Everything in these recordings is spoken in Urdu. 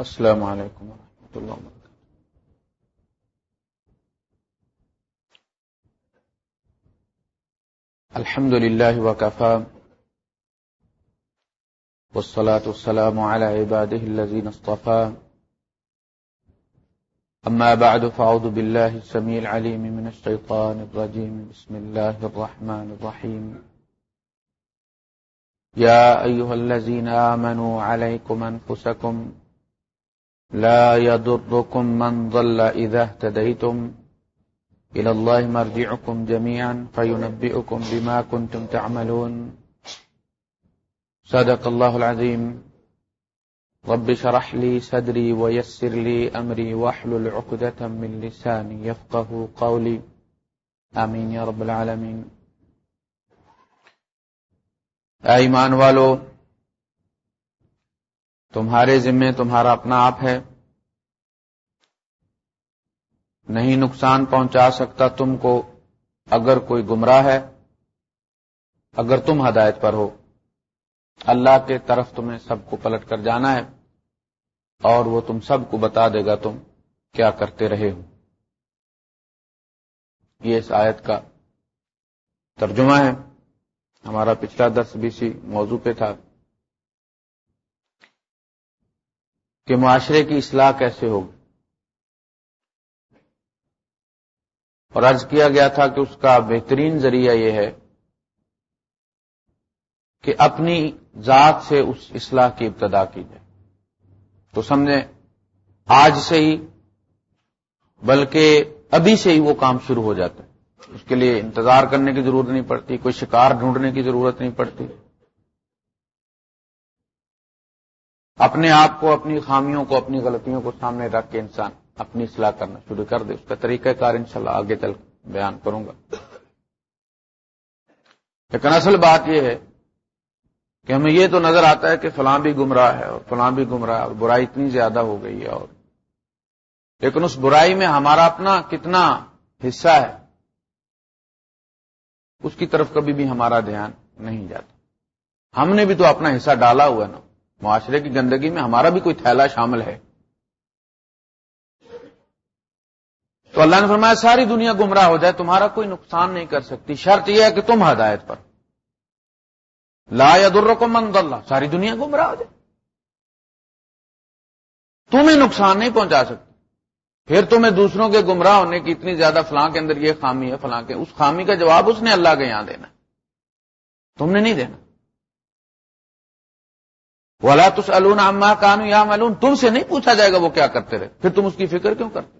السلام علیکم ورحمۃ اللہ وبرکاتہ۔ الحمد لله وكفى والصلاة والسلام على عباده الذين اصطفى أما بعد فأعوذ بالله السميع العليم من الشيطان الرجيم بسم الله الرحمن الرحيم يا أيها الذين آمنوا عليكم أنفسكم لا يضركم من ضل إذا اهتديتم. إلى الله مرجعكم جميعا فينبئكم بما كنتم تعملون. صدق الله العظيم. رب شرح لي صدري ويسر لي أمري واحلل عقدة من لساني يفقه قولي. آمين يا رب العالمين. اے ایمان والو تمہارے ذمے تمہارا اپنا آپ ہے۔ نہیں نقصان پہنچا سکتا تم کو اگر کوئی گمراہ ہے، اگر تم ہدایت پر ہو۔ اللہ کے طرف تمہیں سب کو پلٹ کر جانا ہے اور وہ تم سب کو بتا دے گا تم کیا کرتے رہے ہو۔ یہ اس آیت کا ترجمہ ہے۔ ہمارا پچھلا دس بیسی موضوع پہ تھا۔ کہ معاشرے کی اصلاح کیسے ہوگی؟ اور عرض کیا گیا تھا کہ اس کا بہترین ذریعہ یہ ہے کہ اپنی ذات سے اس اصلاح کی ابتدا کی جائے۔ تو سمجھے آج سے ہی، بلکہ ابھی سے ہی وہ کام شروع ہو جاتا ہے۔ اس کے لیے انتظار کرنے کی ضرورت نہیں پڑتی، کوئی شکار ڈھونڈنے کی ضرورت نہیں پڑتی۔ اپنے آپ کو، اپنی خامیوں کو، اپنی غلطیوں کو سامنے رکھ کے انسان اپنی اصلاح کرنا شروع کر دے۔ اس کا طریقہ کار انشاءاللہ آگے چل بیان کروں گا۔ لیکن اصل بات یہ ہے کہ ہمیں یہ تو نظر آتا ہے کہ فلاں بھی گمراہ ہے اور فلاں بھی گمراہ ہے اور برائی اتنی زیادہ ہو گئی ہے اور لیکن اس برائی میں ہمارا اپنا کتنا حصہ ہے، اس کی طرف کبھی بھی ہمارا دھیان نہیں جاتا۔ ہم نے بھی تو اپنا حصہ ڈالا ہوا ہے نا۔ معاشرے کی گندگی میں ہمارا بھی کوئی تھیلا شامل ہے۔ تو اللہ نے فرمایا، ساری دنیا گمراہ ہو جائے، تمہارا کوئی نقصان نہیں کر سکتی۔ شرط یہ ہے کہ تم ہدایت پر۔ لا یا در مند اللہ ساری دنیا گمراہ ہو جائے۔ تمہیں نقصان نہیں پہنچا سکتی۔ پھر تمہیں دوسروں کے گمراہ ہونے کی اتنی زیادہ فلاں کے اندر یہ خامی ہے، فلاں کے، اس خامی کا جواب اس نے اللہ کے یہاں دینا۔ تم نے نہیں دینا۔ ولا تس عما کانو یا ملون تم سے نہیں پوچھا جائے گا وہ کیا کرتے رہے۔ پھر تم اس کی فکر کیوں کرتے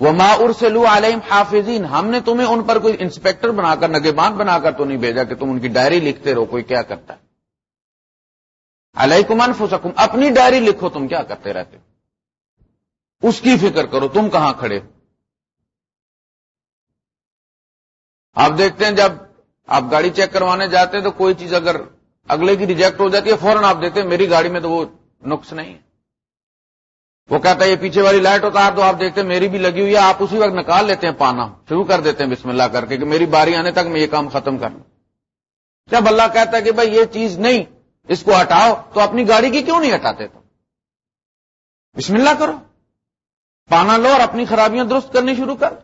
وہ ما ارسلو علیم حافظین ہم نے تمہیں ان پر کوئی انسپیکٹر بنا کر نگبان بنا کر تو نہیں بھیجا کہ تم ان کی ڈائری لکھتے رہو، کوئی کیا کرتا ہے؟ علیکم انفسکم اپنی ڈائری لکھو، تم کیا کرتے رہتے اس کی فکر کرو، تم کہاں کھڑے ہو؟ آپ دیکھتے ہیں، جب آپ گاڑی چیک کروانے جاتے ہیں تو کوئی چیز اگر اگلے کی ریجیکٹ ہو جاتی ہے، فوراً آپ دیکھتے ہیں، میری گاڑی میں تو وہ نقص نہیں ہے۔ وہ کہتا ہے، یہ پیچھے والی لائٹ ہوتا ہے تو آپ دیکھتے ہیں، میری بھی لگی ہوئی ہے، آپ اسی وقت نکال لیتے ہیں پانا۔ شروع کر دیتے ہیں، بسم اللہ کر کے کہ میری باری آنے تک میں یہ کام ختم کر لوں۔ جب اللہ کہتا ہے کہ بھائی یہ چیز نہیں، اس کو ہٹاؤ، تو اپنی گاڑی کی کیوں نہیں ہٹاتے تو بسم اللہ کرو۔ پانا لو اور اپنی خرابیاں درست کرنی شروع کر۔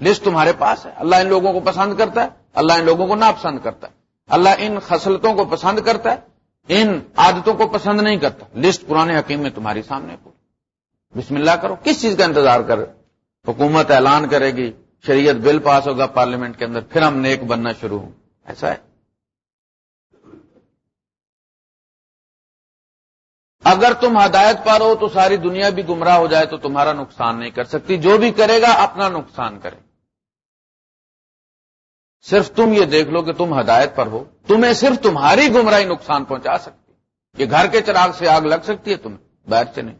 لسٹ تمہارے پاس ہے۔ اللہ ان لوگوں کو پسند کرتا ہے، اللہ ان لوگوں کو ناپسند کرتا ہے۔ اللہ ان خصلتوں کو پسند کرتا ہے، ان عادتوں کو پسند نہیں کرتا۔ لسٹ پرانے حکیم میں تمہاری سامنے پوری۔ بسم اللہ کرو۔ کس چیز کا انتظار کرے حکومت اعلان کرے گی، شریعت بل پاس ہوگا پارلیمنٹ کے اندر، پھر ہم نیک بننا شروع ہوں۔ ایسا ہے۔ اگر تم ہدایت پا رہو تو ساری دنیا بھی گمراہ ہو جائے تو تمہارا نقصان نہیں کر سکتی۔ جو بھی کرے گا، اپنا نقصان کرے۔ صرف تم یہ دیکھ لو کہ تم ہدایت پر ہو، تمہیں صرف تمہاری گمراہی نقصان پہنچا سکتی یہ گھر کے چراغ سے آگ لگ سکتی ہے تمہیں، باہر سے نہیں۔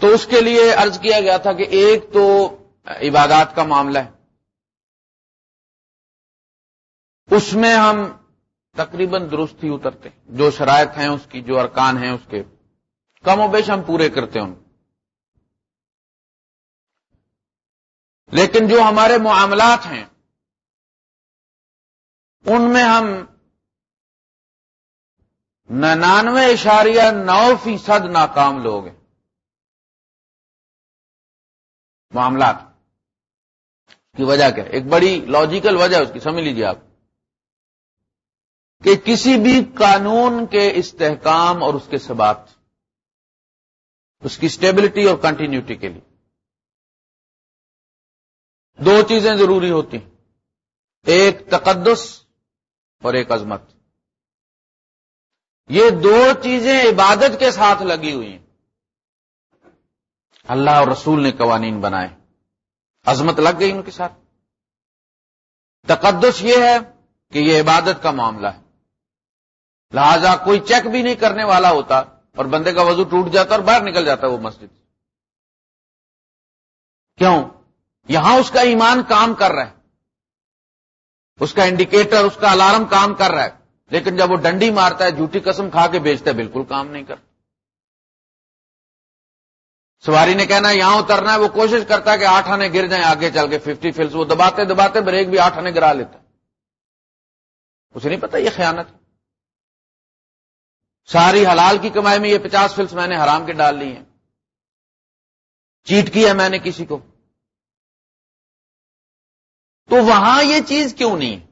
تو اس کے لیے ارض کیا گیا تھا کہ ایک تو عبادات کا معاملہ ہے۔ اس میں ہم تقریباً درست ہی اترتے جو شرائط ہیں اس کی، جو ارکان ہیں اس کے۔ کم و بیش ہم پورے کرتے ہیں ان لیکن جو ہمارے معاملات ہیں، ان میں ہم ننانوے اشاریہ نو فیصد ناکام لوگ ہیں۔ معاملات کی وجہ کیا؟ ایک بڑی لاجیکل وجہ اس کی، سمجھ لیجیے آپ۔ کہ کسی بھی قانون کے استحکام اور اس کے سبات اس کی اسٹیبلٹی اور کنٹینیوٹی کے لیے۔ دو چیزیں ضروری ہوتی ہیں۔ ایک تقدس اور ایک عظمت۔ یہ دو چیزیں عبادت کے ساتھ لگی ہوئی ہیں۔ اللہ اور رسول نے قوانین بنائے۔ عظمت لگ گئی ان کے ساتھ۔ تقدس یہ ہے کہ یہ عبادت کا معاملہ ہے۔ لہذا کوئی چیک بھی نہیں کرنے والا ہوتا اور بندے کا وضو ٹوٹ جاتا اور باہر نکل جاتا وہ مسجد۔ کیوں؟ یہاں اس کا ایمان کام کر رہا ہے۔ اس کا انڈیکیٹر، اس کا الارم کام کر رہا ہے۔ لیکن جب وہ ڈنڈی مارتا ہے، جھوٹی قسم کھا کے بیچتا ہے، بالکل کام نہیں کرتا۔ سواری نے کہنا ہے یہاں اترنا ہے، وہ کوشش کرتا ہے کہ آٹھ آنے گر جائیں، آگے چل کے ففٹی فلس وہ دباتے دباتے بریک بھی آٹھ آنے گرا لیتا اسے نہیں پتا یہ خیانت۔ ساری حلال کی کمائی میں یہ پچاس فلس میں نے حرام کے ڈال لی ہیں۔ چیٹ کیا میں نے کسی کو۔ تو وہاں یہ چیز کیوں نہیں؟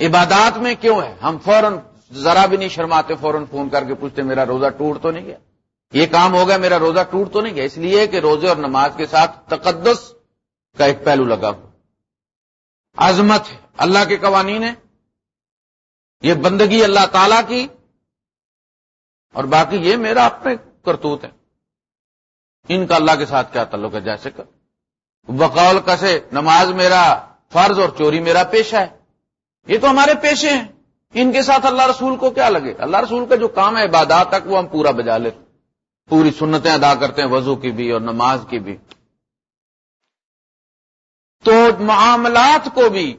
عبادات میں کیوں ہے؟ ہم فوراً ذرا بھی نہیں شرماتے، فوراً فون کر کے پوچھتے، میرا روزہ ٹوٹ تو نہیں گیا؟ یہ کام ہو گیا، میرا روزہ ٹوٹ تو نہیں گیا؟ اس لیے کہ روزے اور نماز کے ساتھ تقدس کا ایک پہلو لگا ہو عظمت ہے، اللہ کے قوانین ہے یہ بندگی اللہ تعالی کی۔ اور باقی یہ میرا اپنے کرتوت ہے۔ ان کا اللہ کے ساتھ کیا تعلق ہے؟ جیسے کر بقول کسے، نماز میرا فرض اور چوری میرا پیشہ ہے۔ یہ تو ہمارے پیشے ہیں۔ ان کے ساتھ اللہ رسول کو کیا لگے؟ اللہ رسول کا جو کام ہے عبادات تک وہ ہم پورا بجا لیتے پوری سنتیں ادا کرتے ہیں وضو کی بھی اور نماز کی بھی۔ تو معاملات کو بھی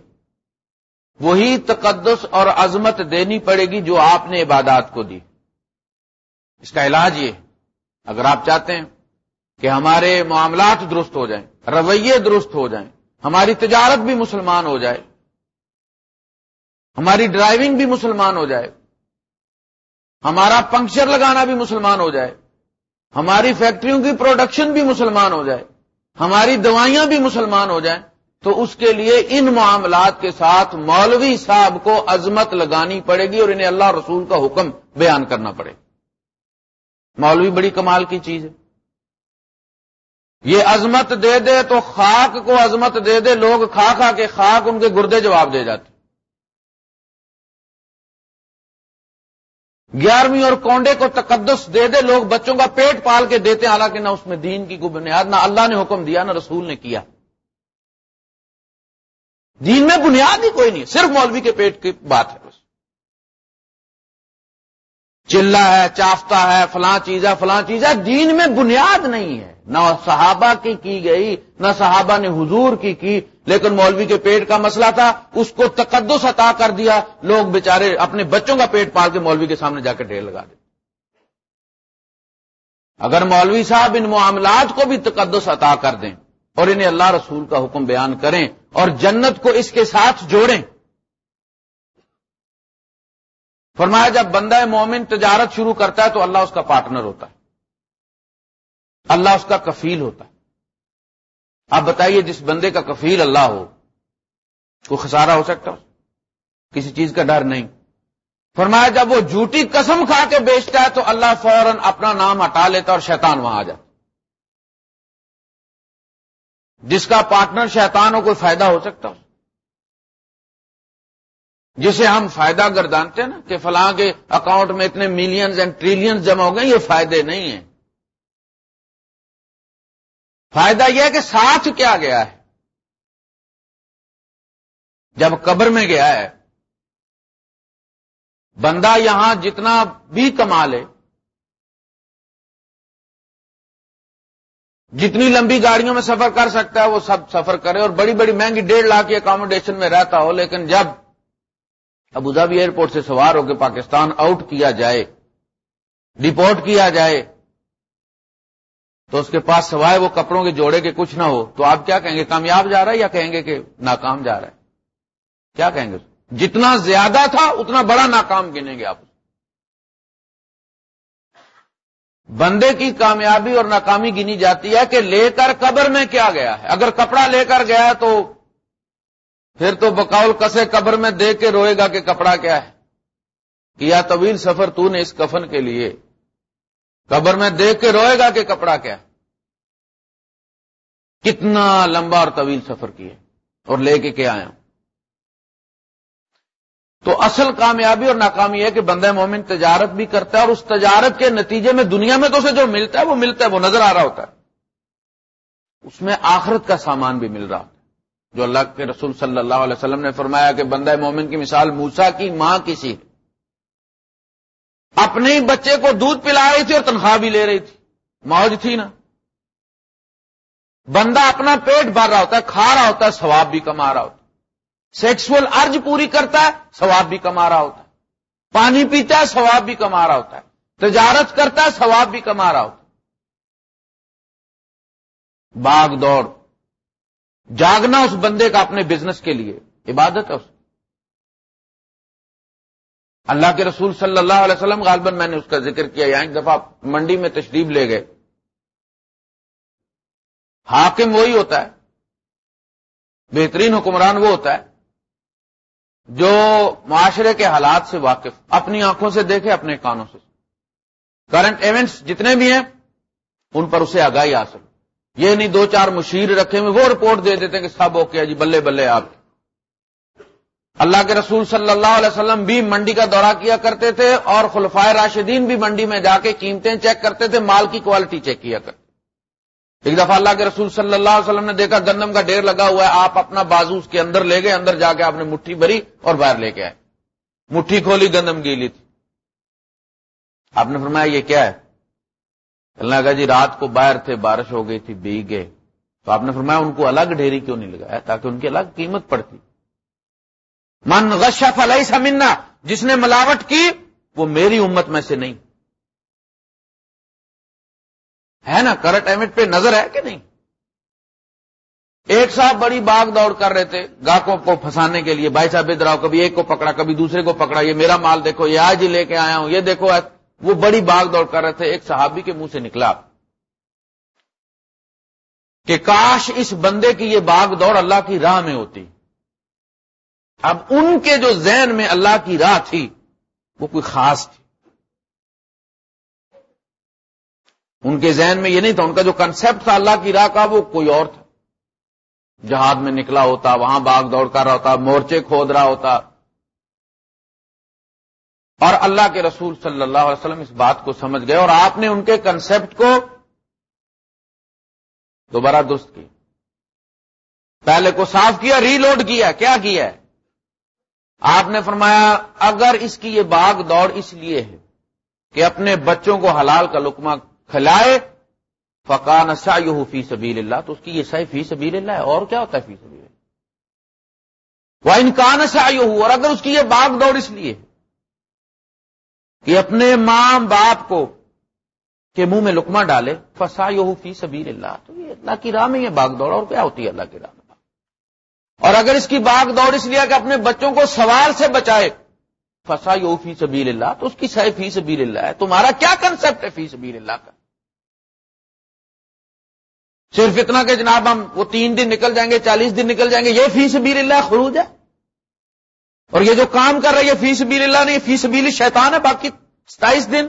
وہی تقدس اور عظمت دینی پڑے گی جو آپ نے عبادات کو دی۔ اس کا علاج یہ اگر آپ چاہتے ہیں کہ ہمارے معاملات درست ہو جائیں، رویے درست ہو جائیں، ہماری تجارت بھی مسلمان ہو جائے، ہماری ڈرائیونگ بھی مسلمان ہو جائے، ہمارا پنکچر لگانا بھی مسلمان ہو جائے، ہماری فیکٹریوں کی پروڈکشن بھی مسلمان ہو جائے، ہماری دوائیاں بھی مسلمان ہو جائیں، تو اس کے لیے ان معاملات کے ساتھ مولوی صاحب کو عظمت لگانی پڑے گی اور انہیں اللہ رسول کا حکم بیان کرنا پڑے مولوی بڑی کمال کی چیز ہے۔ یہ عظمت دے دے تو خاک کو عظمت دے دے، لوگ کھا کھا کے خاک ان کے گردے جواب دے جاتے۔ گیارہویں اور کونڈے کو تقدس دے دے، لوگ بچوں کا پیٹ پال کے دیتے حالانکہ نہ اس میں دین کی کوئی بنیاد، نہ اللہ نے حکم دیا، نہ رسول نے کیا۔ دین میں بنیاد ہی کوئی نہیں، صرف مولوی کے پیٹ کی بات ہے۔ چلا ہے چافتا ہے، فلاں چیز ہے، فلاں چیز ہے، دین میں بنیاد نہیں ہے۔ نہ صحابہ کی کی گئی، نہ صحابہ نے حضور کی کی، لیکن مولوی کے پیٹ کا مسئلہ تھا، اس کو تقدس عطا کر دیا، لوگ بےچارے اپنے بچوں کا پیٹ پال کے مولوی کے سامنے جا کے ڈھیر لگا دے اگر مولوی صاحب ان معاملات کو بھی تقدس عطا کر دیں اور انہیں اللہ رسول کا حکم بیان کریں اور جنت کو اس کے ساتھ جوڑیں فرمایا جب بندہ مومن تجارت شروع کرتا ہے تو اللہ اس کا پارٹنر ہوتا ہے۔ اللہ اس کا کفیل ہوتا ہے۔ آپ بتائیے جس بندے کا کفیل اللہ ہو، کوئی خسارہ ہو سکتا ہو کسی چیز کا ڈر نہیں۔ فرمایا جب وہ جھوٹی قسم کھا کے بیچتا ہے تو اللہ فوراً اپنا نام ہٹا لیتا اور شیطان وہاں آ جاتا جس کا پارٹنر شیطان ہو، کوئی فائدہ ہو سکتا ہو جسے ہم فائدہ گردانتے ہیں نا کہ فلاں کے اکاؤنٹ میں اتنے ملینز اینڈ ٹریلینز جمع ہو گئے، یہ فائدے نہیں ہیں۔ فائدہ یہ ہے کہ ساتھ کیا گیا ہے۔ جب قبر میں گیا ہے، بندہ یہاں جتنا بھی کما لے، جتنی لمبی گاڑیوں میں سفر کر سکتا ہے، وہ سب سفر کرے اور بڑی بڑی مہنگی ڈیڑھ لاکھ کی اکاموڈیشن میں رہتا ہو، لیکن جب ابوظہبی ایئرپورٹ سے سوار ہو کے پاکستان آؤٹ کیا جائے ڈپورٹ کیا جائے، تو اس کے پاس سوائے وہ کپڑوں کے جوڑے کے کچھ نہ ہو، تو آپ کیا کہیں گے؟ کامیاب جا رہا ہے یا کہیں گے کہ ناکام جا رہا ہے؟ کیا کہیں گے؟ جتنا زیادہ تھا، اتنا بڑا ناکام گنیں گے آپ۔ بندے کی کامیابی اور ناکامی گنی جاتی ہے کہ لے کر قبر میں کیا گیا ہے؟ اگر کپڑا لے کر گیا تو پھر تو بقول کسے قبر میں دیکھ کے روئے گا کہ کپڑا کیا ہے؟ کیا طویل سفر تو نے اس کفن کے لیے؟ قبر میں دیکھ کے روئے گا کہ کپڑا کیا ہے؟ کتنا لمبا اور طویل سفر کیے، اور لے کے کیا آیا؟ تو اصل کامیابی اور ناکامی ہے کہ بندہ مومن تجارت بھی کرتا ہے اور اس تجارت کے نتیجے میں دنیا میں تو اسے جو ملتا ہے وہ ملتا ہے، وہ نظر آ رہا ہوتا ہے۔ اس میں آخرت کا سامان بھی مل رہا ہوتا ہے۔ جو اللہ کے رسول صلی اللہ علیہ وسلم نے فرمایا کہ بندہ مومن کی مثال موسا کی، ماں کسی اپنے ہی بچے کو دودھ پلا رہی تھی اور تنخواہ بھی لے رہی تھی۔ موج تھی نا۔ بندہ اپنا پیٹ بھر رہا ہوتا ہے، کھا رہا ہوتا ہے، ثواب بھی کما رہا ہوتا ہے۔ سیکسل ارج پوری کرتا ہے، ثواب بھی کما رہا ہوتا ہے۔ پانی پیتا ہے، ثواب بھی کما رہا ہوتا ہے۔ تجارت کرتا ہے، ثواب بھی کما رہا ہوتا ہے۔ باغ دوڑ۔ جاگنا اس بندے کا اپنے بزنس کے لیے، عبادت ہے اس اللہ کے رسول صلی اللہ علیہ وسلم غالباً میں نے اس کا ذکر کیا، یہاں ایک دفعہ منڈی میں تشریف لے گئے۔ حاکم وہی ہوتا ہے، بہترین حکمران وہ ہوتا ہے جو معاشرے کے حالات سے واقف، اپنی آنکھوں سے دیکھے، اپنے کانوں سے۔ کرنٹ ایونٹس جتنے بھی ہیں، ان پر اسے آگاہی حاصل۔ یہ نہیں دو چار مشیر رکھے ہوئے، وہ رپورٹ دے دیتے ہیں کہ سب اوکے جی بلے بلے آپ۔ اللہ کے رسول صلی اللہ علیہ وسلم بھی منڈی کا دورہ کیا کرتے تھے اور خلفائے راشدین بھی منڈی میں جا کے قیمتیں چیک کرتے تھے، مال کی کوالٹی چیک کیا کرتے ایک دفعہ اللہ کے رسول صلی اللہ علیہ وسلم نے دیکھا گندم کا ڈھیر لگا ہوا ہے، آپ اپنا بازو اس کے اندر لے گئے، اندر جا کے آپ نے مٹھی بھری اور باہر لے کے آئے۔ مٹھی کھولی، گندم گیلی تھی۔ آپ نے فرمایا یہ کیا ہے؟ اللہ کا جی رات کو باہر تھے، بارش ہو گئی تھی بیگ گئے۔ تو آپ نے فرمایا ان کو الگ ڈھیری کیوں نہیں لگایا؟ تاکہ ان کی الگ قیمت پڑتی۔ من غشہ فلائی سمنا جس نے ملاوٹ کی، وہ میری امت میں سے نہیں۔ ہے نا؟ کرٹ ایمٹ پہ نظر ہے کہ نہیں؟ ایک صاحب بڑی باغ دوڑ کر رہے تھے، گاہکوں کو پھنسانے کے لیے۔ بھائی صاحب ادھر آؤ، کبھی ایک کو پکڑا، کبھی دوسرے کو پکڑا، یہ میرا مال دیکھو، یہ آج ہی لے کے آیا ہوں، یہ دیکھو وہ بڑی باغ دوڑ کر رہے تھے، ایک صحابی کے منہ سے نکلا کہ کاش اس بندے کی یہ باغ دوڑ اللہ کی راہ میں ہوتی۔ اب ان کے جو ذہن میں اللہ کی راہ تھی، وہ کوئی خاص تھی۔ ان کے ذہن میں یہ نہیں تھا، ان کا جو کنسپٹ تھا اللہ کی راہ کا، وہ کوئی اور تھا۔ جہاد میں نکلا ہوتا، وہاں باغ دوڑ کر رہا ہوتا، مورچے کھود رہا ہوتا۔ اور اللہ کے رسول صلی اللہ علیہ وسلم اس بات کو سمجھ گئے اور آپ نے ان کے کنسپٹ کو دوبارہ درست کیا پہلے کو صاف کیا ری لوڈ کیا کیا کیا ہے؟ آپ نے فرمایا، اگر اس کی یہ باغ دوڑ اس لیے ہے کہ اپنے بچوں کو حلال کا لکمہ کھلائے فقان سا فی سبیل اللہ، تو اس کی یہ صحیح فی سبیل اللہ ہے۔ اور کیا ہوتا ہے فی سبیل اللہ؟ وہ انکان سا اور اگر اس کی یہ باغ دوڑ اس لیے کہ اپنے ماں باپ کو کے منہ میں لکما ڈالے فسا یو فی سبیل اللہ تو یہ اللہ کی راہ میں یہ باغ دوڑ اور کیا ہوتی ہے اللہ کی راہ میں اور اگر اس کی باغ دوڑ اس لیے کہ اپنے بچوں کو سوال سے بچائے فسا یو فی سبیل اللہ تو اس کی صحیح فی سبیل اللہ ہے۔ تمہارا کیا کنسپٹ ہے فی سبیل اللہ کا؟ صرف اتنا کہ جناب ہم وہ تین دن نکل جائیں گے، چالیس دن نکل جائیں گے، یہ فی سبیل اللہ خروج ہے؟ اور یہ جو کام کر رہا ہے یہ فی سبیل اللہ نہیں، فی سبیل شیطان ہے، باقی ستائیس دن۔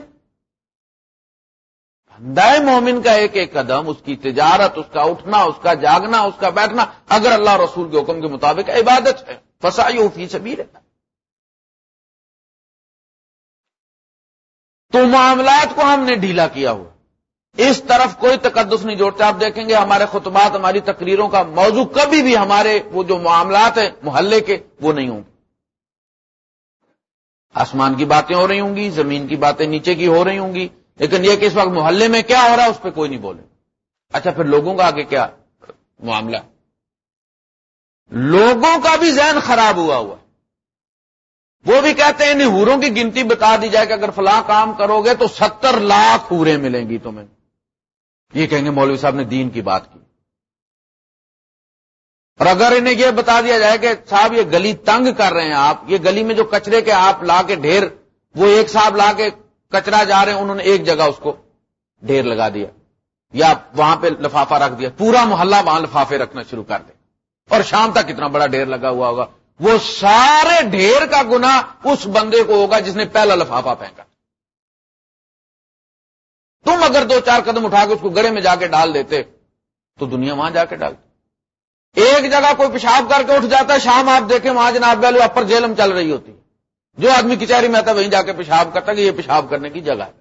دائ مومن کا ایک ایک قدم، اس کی تجارت، اس کا اٹھنا، اس کا جاگنا، اس کا بیٹھنا، اگر اللہ رسول کے حکم کے مطابق عبادت ہے۔ فسائی فی سبیل اللہ۔ تو معاملات کو ہم نے ڈھیلا کیا ہوا۔ اس طرف کوئی تقدس نہیں جوڑتے، آپ دیکھیں گے ہمارے خطبات، ہماری تقریروں کا موضوع کبھی بھی ہمارے وہ جو معاملات ہیں، محلے کے، وہ نہیں ہوں۔ گے آسمان کی باتیں ہو رہی ہوں گی، زمین کی باتیں نیچے کی ہو رہی ہوں گی، لیکن یہ کہ اس وقت محلے میں کیا ہو رہا ہے، اس پہ کوئی نہیں بولے۔ اچھا پھر لوگوں کا آگے کیا معاملہ؟ لوگوں کا بھی ذہن خراب ہوا ہوا وہ بھی کہتے ہیں، انہیں ہوروں کی گنتی بتا دی جائے کہ اگر فلاں کام کرو گے تو ستر لاکھ ہورے ملیں گی تمہیں۔ یہ کہیں گے، مولوی صاحب نے دین کی بات کی۔ اور اگر انہیں یہ بتا دیا جائے کہ صاحب یہ گلی تنگ کر رہے ہیں آپ، یہ گلی میں جو کچرے کے آپ لا کے ڈھیر، وہ ایک صاحب لا کے کچرا جا رہے ہیں، انہوں نے ایک جگہ اس کو ڈھیر لگا دیا یا وہاں پہ لفافہ رکھ دیا، پورا محلہ وہاں لفافے رکھنا شروع کر دے۔ اور شام تک کتنا بڑا ڈھیر لگا ہوا ہوگا۔ وہ سارے ڈھیر کا گنا اس بندے کو ہوگا جس نے پہلا لفافہ پھینکا۔ تم اگر دو چار قدم اٹھا کے اس کو گڑے میں جا کے ڈال دیتے تو دنیا وہاں جا کے ڈالتی۔ ایک جگہ کوئی پیشاب کر کے اٹھ جاتا ہے، شام آپ دیکھیں وہاں جناب ویلو اپر جیلم چل رہی ہوتی۔ جو آدمی کچہری میں آتا وہیں جا کے پیشاب کرتا کہ یہ پیشاب کرنے کی جگہ ہے۔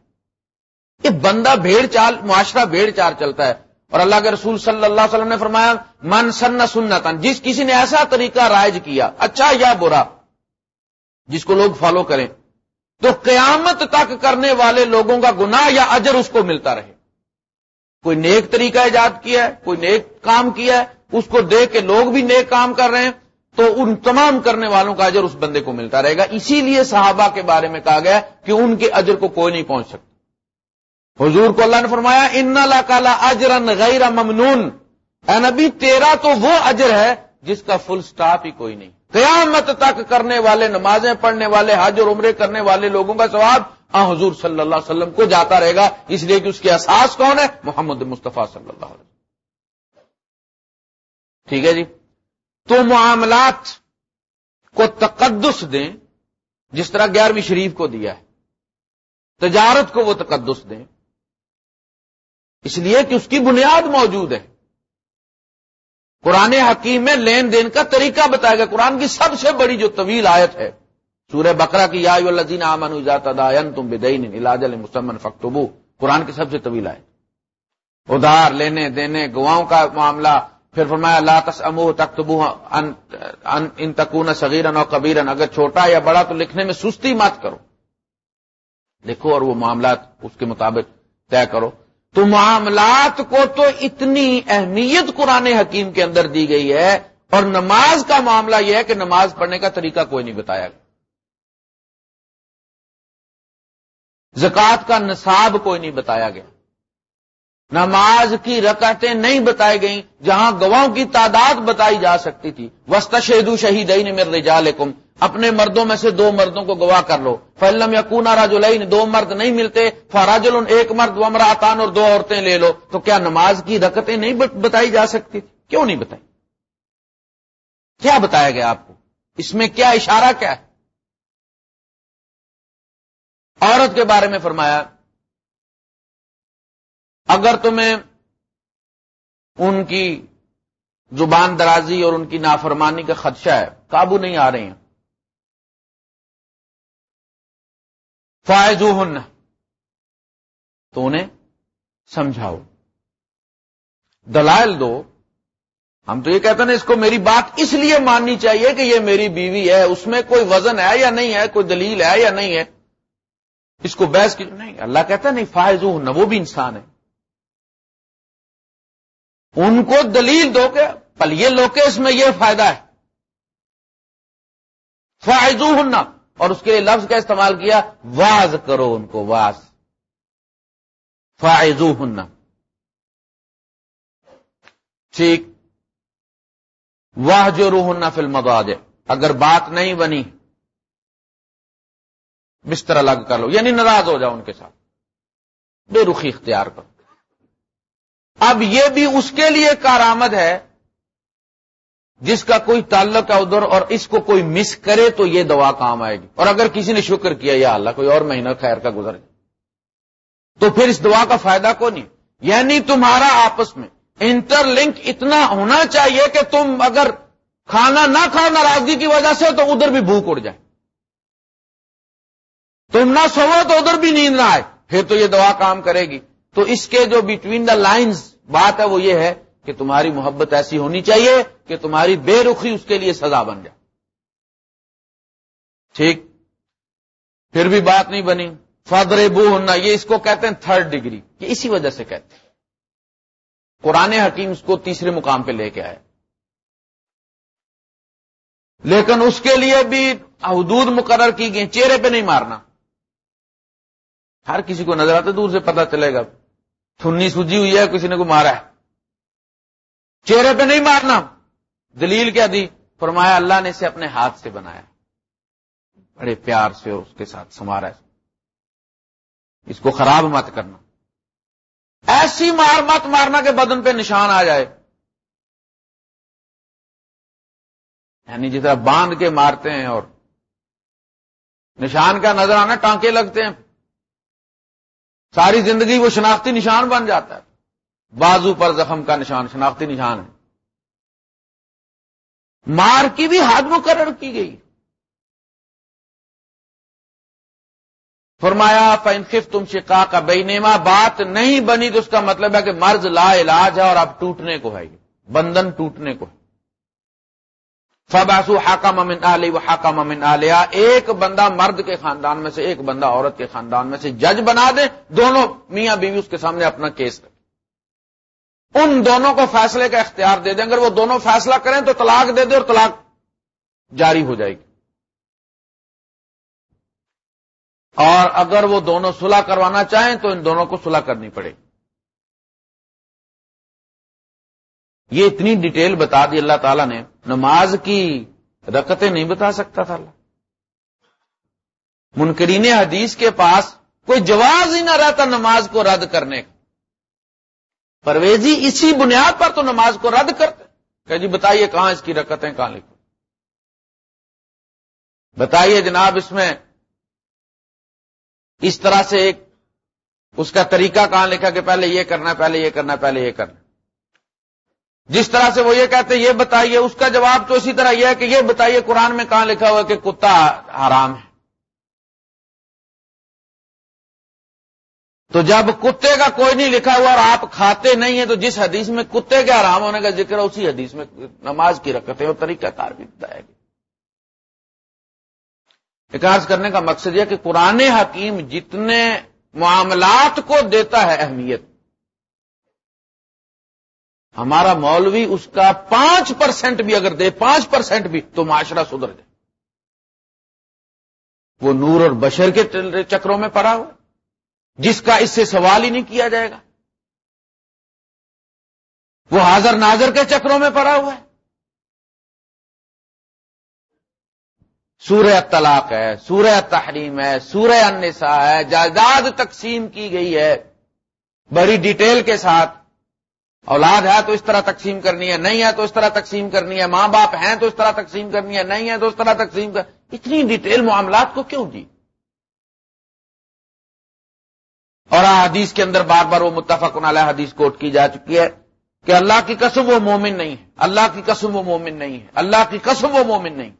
یہ بندہ بھیڑ چال، معاشرہ بھیڑ چار چلتا ہے۔ اور اللہ کے رسول صلی اللہ علیہ وسلم نے فرمایا، من سن سنتا جس کسی نے ایسا طریقہ رائج کیا اچھا یا برا، جس کو لوگ فالو کریں، تو قیامت تک کرنے والے لوگوں کا گناہ یا اجر اس کو ملتا رہے۔ کوئی نیک طریقہ ایجاد کیا ہے، کوئی نیک کام کیا ہے اس کو دیکھ کے لوگ بھی نیک کام کر رہے ہیں، تو ان تمام کرنے والوں کا اجر اس بندے کو ملتا رہے گا۔ اسی لیے صحابہ کے بارے میں کہا گیا کہ ان کے اجر کو کوئی نہیں پہنچ سکتا۔ حضور کو اللہ نے فرمایا، ان کالا اجر غیر ممنون اے نبی، تیرا تو وہ اجر ہے جس کا فل سٹاپ ہی کوئی نہیں۔ قیامت تک کرنے والے، نمازیں پڑھنے والے، حج اور عمرے کرنے والے لوگوں کا ثواب آ حضور صلی اللہ علیہ وسلم کو جاتا رہے گا۔ اس لیے کہ اس کے احساس کون ہے؟ محمد مصطفیٰ صلی اللہ علیہ وسلم۔ ٹھیک ہے جی؟ تو معاملات کو تقدس دیں، جس طرح گیارہویں شریف کو دیا ہے، تجارت کو وہ تقدس دیں۔ اس لیے کہ اس کی بنیاد موجود ہے۔ قرآن حکیم میں لین دین کا طریقہ بتایا گیا۔ قرآن کی سب سے بڑی جو طویل آیت ہے، سورہ بکرا کی، یا الزین امن دائن تم بدین علاج المسمن فختبو قرآن کی سب سے طویل آیت۔ ادھار لینے دینے گواؤں کا معاملہ پھر فرمایا اللہ تس امو تختبو ان تکون صغیرن اور کبیرن اگر چھوٹا یا بڑا تو لکھنے میں سستی مت کرو۔ لکھو اور وہ معاملات اس کے مطابق طے کرو۔ تو معاملات کو تو اتنی اہمیت قرآن حکیم کے اندر دی گئی ہے اور نماز کا معاملہ یہ ہے کہ نماز پڑھنے کا طریقہ کوئی نہیں بتایا گیا۔ زکات کا نصاب کوئی نہیں بتایا گیا۔ نماز کی رکعتیں نہیں بتائی گئیں جہاں گواہوں کی تعداد بتائی جا سکتی تھی۔ وسط شہید شہید میرے اپنے مردوں میں سے دو مردوں کو گواہ کر لو۔ فلم یا راجولین دو مرد نہیں ملتے فراجل ایک مرد ومراتان اور دو عورتیں لے لو۔ تو کیا نماز کی رکتیں نہیں بتائی جا سکتی تھی؟ کیوں نہیں بتائی؟ کیا بتایا گیا آپ کو؟ اس میں کیا اشارہ کیا ہے؟ عورت کے بارے میں فرمایا اگر تمہیں ان کی زبان درازی اور ان کی نافرمانی کا خدشہ ہے، قابو نہیں آ رہے ہیں۔ فائز تو انہیں سمجھاؤ۔ دلائل دو۔ ہم تو یہ کہتے ہیں اس کو میری بات اس لیے ماننی چاہیے کہ یہ میری بیوی ہے، اس میں کوئی وزن ہے یا نہیں ہے، کوئی دلیل ہے یا نہیں ہے۔ اس کو بحث کی نہیں، اللہ کہتا ہے نہیں فائز وہ بھی انسان ہے۔ ان کو دلیل دو کہ پل یہ لو کے اس میں یہ فائدہ ہے۔ فائز نہ اور اس کے لیے لفظ کا استعمال کیا، واز کرو ان کو، واز۔ فائزو ہننا ٹھیک۔ واہ جو روح فلم اگر بات نہیں بنی، بستر الگ کر لو یعنی ناراض ہو جاؤ ان کے ساتھ۔ بے رخی اختیار کرو۔ اب یہ بھی اس کے لیے کارآمد ہے جس کا کوئی تعلق ہے ادھر اور اس کو کوئی مس کرے تو یہ دوا کام آئے گی۔ اور اگر کسی نے شکر کیا، یا اللہ، کوئی اور مہینہ خیر کا گزر جائے تو پھر اس دعا کا فائدہ کو نہیں یعنی تمہارا آپس میں انٹر لنک اتنا ہونا چاہیے کہ تم اگر کھانا نہ کھاؤ، ناراضگی کی وجہ سے، تو ادھر بھی بھوک اڑ جائے۔ تم نہ سو تو ادھر بھی نیند نہ آئے۔ پھر تو یہ دعا کام کرے گی۔ تو اس کے جو بٹوین دا لائنز بات ہے وہ یہ ہے کہ تمہاری محبت ایسی ہونی چاہیے کہ تمہاری بے رخی اس کے لیے سزا بن جائے۔ ٹھیک؟ پھر بھی بات نہیں بنی۔ فادر بو ہونا یہ اس کو کہتے ہیں تھرڈ ڈگری یہ اسی وجہ سے کہتے ہیں۔ قرآن حکیم اس کو تیسرے مقام پہ لے کے آئے۔ لیکن اس کے لیے بھی حدود مقرر کی گئی چہرے پہ نہیں مارنا۔ ہر کسی کو نظر آتا دور سے پتا چلے گا۔ تھنی سوجی ہوئی ہے، کسی نے کو مارا ہے۔ چہرے پہ نہیں مارنا۔ دلیل کیا دی؟ فرمایا، اللہ نے اسے اپنے ہاتھ سے بنایا۔ بڑے پیار سے اس کے ساتھ سمارا اس کو خراب مت کرنا۔ ایسی مار مت مارنا کہ بدن پہ نشان آ جائے۔ یعنی جس طرح باندھ کے مارتے ہیں اور نشان کا نظر آنا ٹانکے لگتے ہیں۔ ساری زندگی وہ شناختی نشان بن جاتا ہے۔ بازو پر زخم کا نشان، شناختی نشان ہے۔ مار کی بھی حد مقرر کی گئی۔ فرمایا فنخف تم شکا کا بینما بات نہیں بنی تو اس کا مطلب ہے کہ مرض لا علاج ہے اور اب ٹوٹنے کو ہے بندن ٹوٹنے کو ہے۔ فباسو حاکہ ممن علی و حاکہ ممن علیہ ایک بندہ مرد کے خاندان میں سے، ایک بندہ عورت کے خاندان میں سے جج بنا دے۔ دونوں میاں بیوی اس کے سامنے اپنا کیس رکھے ان دونوں کو فیصلے کا اختیار دے دیں۔ اگر وہ دونوں فیصلہ کریں تو طلاق دے دے اور طلاق جاری ہو جائے گی۔ اور اگر وہ دونوں صلح کروانا چاہیں تو ان دونوں کو صلح کرنی پڑے گی۔ یہ اتنی ڈیٹیل بتا دی اللہ تعالیٰ نے، نماز کی رکتیں نہیں بتا سکتا تھا اللہ۔ منکرین حدیث کے پاس کوئی جواز ہی نہ رہتا نماز کو رد کرنے کا۔ پرویزی اسی بنیاد پر تو نماز کو رد کرتے۔ کہ جی بتائیے کہاں اس کی رکتیں کہاں لکھو بتائیے جناب اس میں اس طرح سے ایک اس کا طریقہ کہاں لکھا کہ پہلے یہ کرنا، پہلے یہ کرنا، پہلے یہ کرنا۔ جس طرح سے وہ یہ کہتے ہیں، یہ بتائیے، اس کا جواب تو اسی طرح یہ ہے کہ یہ بتائیے قرآن میں کہاں لکھا ہوا ہے کہ کتا حرام ہے۔ تو جب کتے کا کوئی نہیں لکھا ہوا اور آپ کھاتے نہیں ہیں، تو جس حدیث میں کتے کے آرام ہونے کا ذکر ہے، اسی حدیث میں نماز کی رکھتے اور طریقہ کار بھی بتایا گیا۔ وکاس کرنے کا مقصد یہ کہ قرآن حکیم جتنے معاملات کو دیتا ہے، اہمیت ہمارا مولوی اس کا پانچ پرسینٹ بھی اگر دے، پانچ پرسینٹ بھی، تو معاشرہ سدھر جائے۔ وہ نور اور بشر کے چکروں میں پڑا ہوا جس کا اس سے سوال ہی نہیں کیا جائے گا۔ وہ حاضر ناظر کے چکروں میں پڑا ہوا ہے۔ سورہ طلاق ہے، سورہ تحریم ہے، سورہ النساء ہے، جائیداد تقسیم کی گئی ہے۔ بڑی ڈیٹیل کے ساتھ اولاد ہے تو اس طرح تقسیم کرنی ہے، نہیں ہے تو اس طرح تقسیم کرنی ہے، ماں باپ ہیں تو اس طرح تقسیم کرنی ہے، نہیں ہے تو اس طرح تقسیم کر، اتنی ڈیٹیل معاملات کو کیوں دی؟ اور حدیث کے اندر بار بار وہ متفق علیہ حدیث کوٹ کی جا چکی ہے کہ اللہ کی قسم وہ مومن نہیں ہے، اللہ کی قسم وہ مومن نہیں ہے، اللہ کی قسم وہ مومن نہیں۔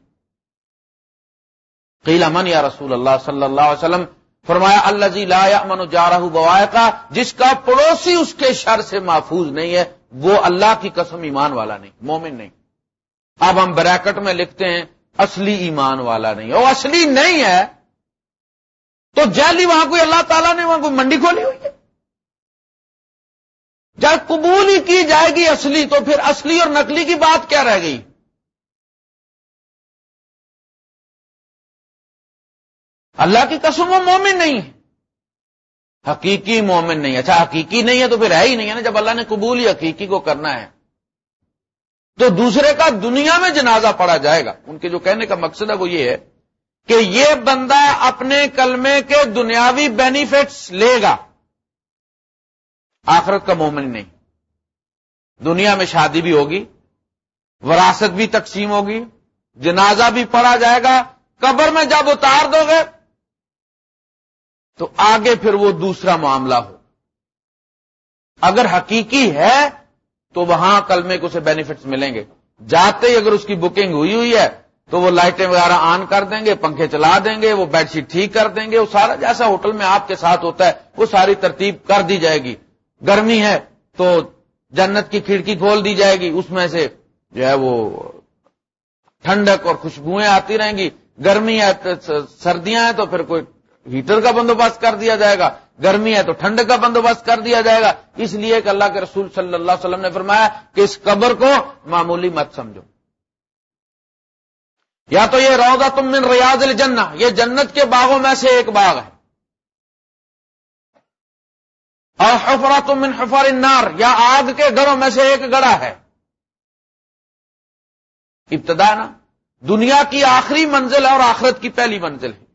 قیل من یا رسول اللہ صلی اللہ علیہ وسلم فرمایا اللہ جی لا من جا رہا کا جس کا پڑوسی اس کے شر سے محفوظ نہیں ہے، وہ اللہ کی قسم ایمان والا نہیں، مومن نہیں۔ اب ہم بریکٹ میں لکھتے ہیں، اصلی ایمان والا نہیں۔ وہ اصلی نہیں ہے، تو جیلی وہاں کوئی اللہ تعالیٰ نے وہاں کوئی منڈی کھولی ہوئی ہے۔ جب قبول ہی کی جائے گی اصلی، تو پھر اصلی اور نقلی کی بات کیا رہ گئی؟ اللہ کی قسم وہ مومن نہیں ہے۔ حقیقی مومن نہیں اچھا حقیقی نہیں ہے تو پھر ہے ہی نہیں ہے نا۔ جب اللہ نے قبول ہی حقیقی کو کرنا ہے، تو دوسرے کا دنیا میں جنازہ پڑا جائے گا۔ ان کے جو کہنے کا مقصد ہے وہ یہ ہے کہ یہ بندہ اپنے کلمے کے دنیاوی بینیفٹس لے گا۔ آخرت کا مومن نہیں۔ دنیا میں شادی بھی ہوگی، وراثت بھی تقسیم ہوگی، جنازہ بھی پڑا جائے گا۔ قبر میں جب اتار دو گے تو آگے پھر وہ دوسرا معاملہ ہو۔ اگر حقیقی ہے، تو وہاں کلمے کو سے بینیفٹس ملیں گے۔ جاتے ہی اگر اس کی بکنگ ہوئی ہوئی ہے، تو وہ لائٹیں وغیرہ آن کر دیں گے، پنکھے چلا دیں گے، وہ بیڈ شیٹ ٹھیک کر دیں گے، وہ سارا جیسا ہوٹل میں آپ کے ساتھ ہوتا ہے، وہ ساری ترتیب کر دی جائے گی۔ گرمی ہے، تو جنت کی کھڑکی کھول دی جائے گی۔ اس میں سے جو ہے وہ ٹھنڈک اور خوشبوئیں آتی رہیں گی۔ گرمی ہے سردیاں ہیں، تو پھر کوئی ہیٹر کا بندوبست کر دیا جائے گا، گرمی ہے تو ٹھنڈ کا بندوبست کر دیا جائے گا۔ اس لیے کہ اللہ کے رسول صلی اللہ علیہ وسلم نے فرمایا کہ اس قبر کو معمولی مت سمجھو۔ یا تو یہ روزہ تم من ریاض الجنہ، یہ جنت کے باغوں میں سے ایک باغ ہے۔ اور حفرہ تم من حفر النار، یا آگ کے گڑوں میں سے ایک گڑا ہے۔ ابتدا نا، دنیا کی آخری منزل ہے اور آخرت کی پہلی منزل ہے۔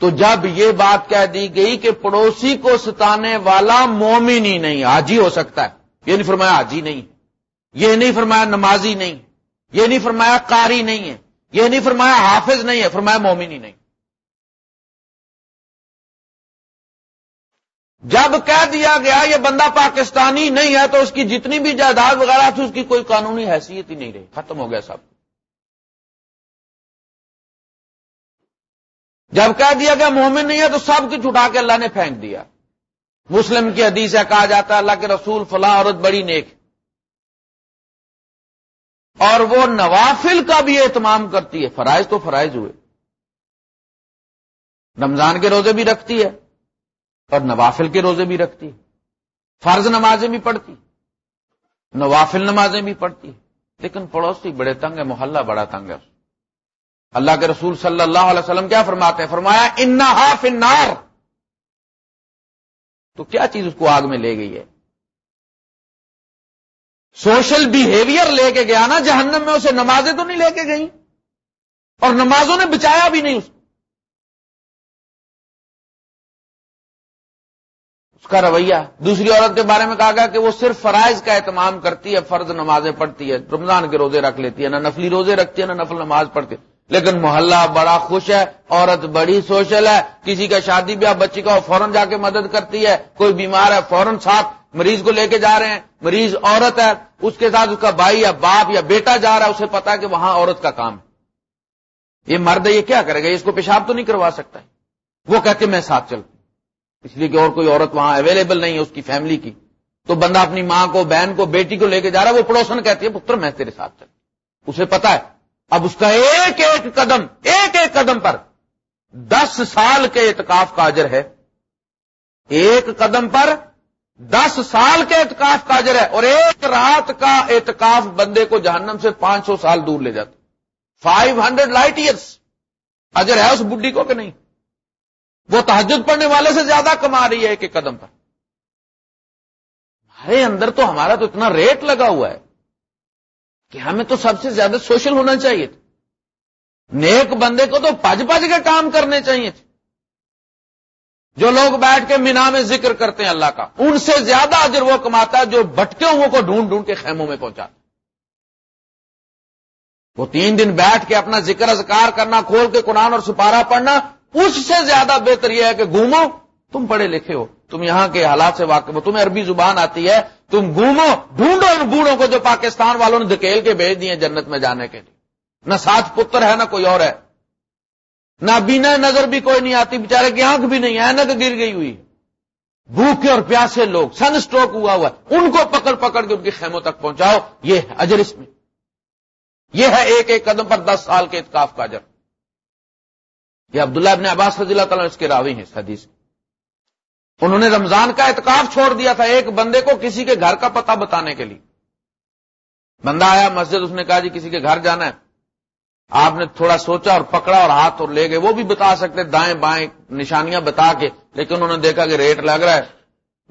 تو جب یہ بات کہہ دی گئی کہ پڑوسی کو ستانے والا مومن ہی نہیں آجی ہو سکتا ہے۔ یہ نہیں فرمایا آجی نہیں۔ یہ نہیں فرمایا نمازی نہیں۔ یہ نہیں فرمایا قاری نہیں ہے۔ یہ نہیں فرمایا حافظ نہیں ہے، فرمایا مومن ہی نہیں۔ جب کہہ دیا گیا یہ بندہ پاکستانی نہیں ہے تو اس کی جتنی بھی جائیداد وغیرہ تھی، اس کی کوئی قانونی حیثیت ہی نہیں رہی۔ ختم ہو گیا سب۔ جب کہہ دیا گیا مومن نہیں ہے تو سب کچھ اٹھا کے اللہ نے پھینک دیا۔ مسلم کی حدیث ہے کہا جاتا ہے، اللہ کے رسول فلاں عورت بڑی نیک۔ اور وہ نوافل کا بھی اہتمام کرتی ہے، فرائض تو فرائض ہوئے۔ رمضان کے روزے بھی رکھتی ہے اور نوافل کے روزے بھی رکھتی ہے۔ فرض نمازیں بھی پڑھتی نوافل نمازیں بھی پڑھتی لیکن پڑوسی بڑے تنگ ہے محلہ بڑا تنگ ہے۔ اللہ کے رسول صلی اللہ علیہ وسلم کیا فرماتے ہیں؟ فرمایا انہا فنار تو کیا چیز اس کو آگ میں لے گئی ہے؟ سوشل بیہیویئر لے کے گیا نا، جہنم میں اسے نمازیں تو نہیں لے کے گئی اور نمازوں نے بچایا بھی نہیں اس کو۔ اس کا رویہ، دوسری عورت کے بارے میں کہا گیا کہ وہ صرف فرائض کا اہتمام کرتی ہے، فرض نمازیں پڑھتی ہے، رمضان کے روزے رکھ لیتی ہے، نہ نفلی روزے رکھتی ہے، نہ نفل نماز پڑھتی ہے۔ لیکن محلہ بڑا خوش ہے، عورت بڑی سوشل ہے، کسی کا شادی بیاہ، بچی کا فوراً جا کے مدد کرتی ہے، کوئی بیمار ہے، فوراً ساتھ مریض کو لے کے جا رہے ہیں، مریض عورت ہے، اس کے ساتھ اس کا بھائی یا باپ یا بیٹا جا رہا ہے، اسے پتا ہے کہ وہاں عورت کا کام ہے۔ یہ مرد یہ کیا کرے گا؟ اس کو پیشاب تو نہیں کروا سکتا وہ کہتے میں ساتھ چلتا اس لیے کہ اور کوئی عورت وہاں اویلیبل نہیں ہے، اس کی فیملی کی۔ تو بندہ اپنی ماں کو، بہن کو، بیٹی کو لے کے جا رہا ہے، وہ پڑوسن کہتی ہے، پتر، میں تیرے ساتھ چل اسے پتا ہے اب اس کا ایک ایک قدم، ایک ایک قدم پر دس سال کے اعتکاف کا اجر ہے۔ ایک قدم پر دس سال کے اعتکاف کا اجر ہے اور ایک رات کا اعتکاف بندے کو جہنم سے پانچ سو سال دور لے جاتا۔ فائیو ہنڈریڈ لائٹ ایئرس اجر ہے اس بڈی کو کہ نہیں؟ وہ تحجد پڑھنے والے سے زیادہ کما رہی ہے ایک ایک قدم پر۔ ہمارے اندر تو ہمارا تو اتنا ریٹ لگا ہوا ہے۔ کہ ہمیں تو سب سے زیادہ سوشل ہونا چاہیے تھا۔ نیک بندے کو تو پج پج کے کام کرنے چاہیے تھے۔ جو لوگ بیٹھ کے مینا میں ذکر کرتے ہیں اللہ کا، ان سے زیادہ اجر وہ کماتا ہے جو بٹکے ہوئے کو ڈھونڈ ڈھونڈ کے خیموں میں پہنچاتا وہ تین دن بیٹھ کے اپنا ذکر اذکار کرنا، کھول کے قرآن اور سپارہ پڑھنا، اس سے زیادہ بہتر یہ ہے کہ گھومو، تم پڑھے لکھے ہو، تم یہاں کے حالات سے واقف ہو، تمہیں عربی زبان آتی ہے تم گھومو ڈھونڈو ان بوڑھوں کو جو پاکستان والوں نے دھکیل کے بھیج دیے جنت میں جانے کے لیے۔ نہ ساتھ پتر ہے، نہ کوئی اور ہے۔ نہ بینا نظر بھی کوئی نہیں آتی بےچارے کی آنکھ بھی نہیں، اینک گر گئی ہوئی۔ بھوکے اور پیاسے لوگ، سن اسٹروک ہوا ہوا ان کو پکڑ پکڑ کے ان کی خیموں تک پہنچاؤ۔ یہ ہے اجر اس میں۔ یہ ہے ایک ایک قدم پر دس سال کے اتکاف کا اجر۔ یہ عبداللہ ابن عباس رضی اللہ تعالیٰ اس کے راوی ہیں حدیث انہوں نے رمضان کا اعتکاف چھوڑ دیا تھا ایک بندے کو کسی کے گھر کا پتہ بتانے کے لیے۔ بندہ آیا مسجد، اس نے کہا جی کسی کے گھر جانا ہے۔ آپ نے تھوڑا سوچا اور پکڑا اور ہاتھ اور لے گئے، وہ بھی بتا سکتے، دائیں بائیں نشانیاں بتا کے، لیکن انہوں نے دیکھا کہ ریٹ لگ رہا ہے۔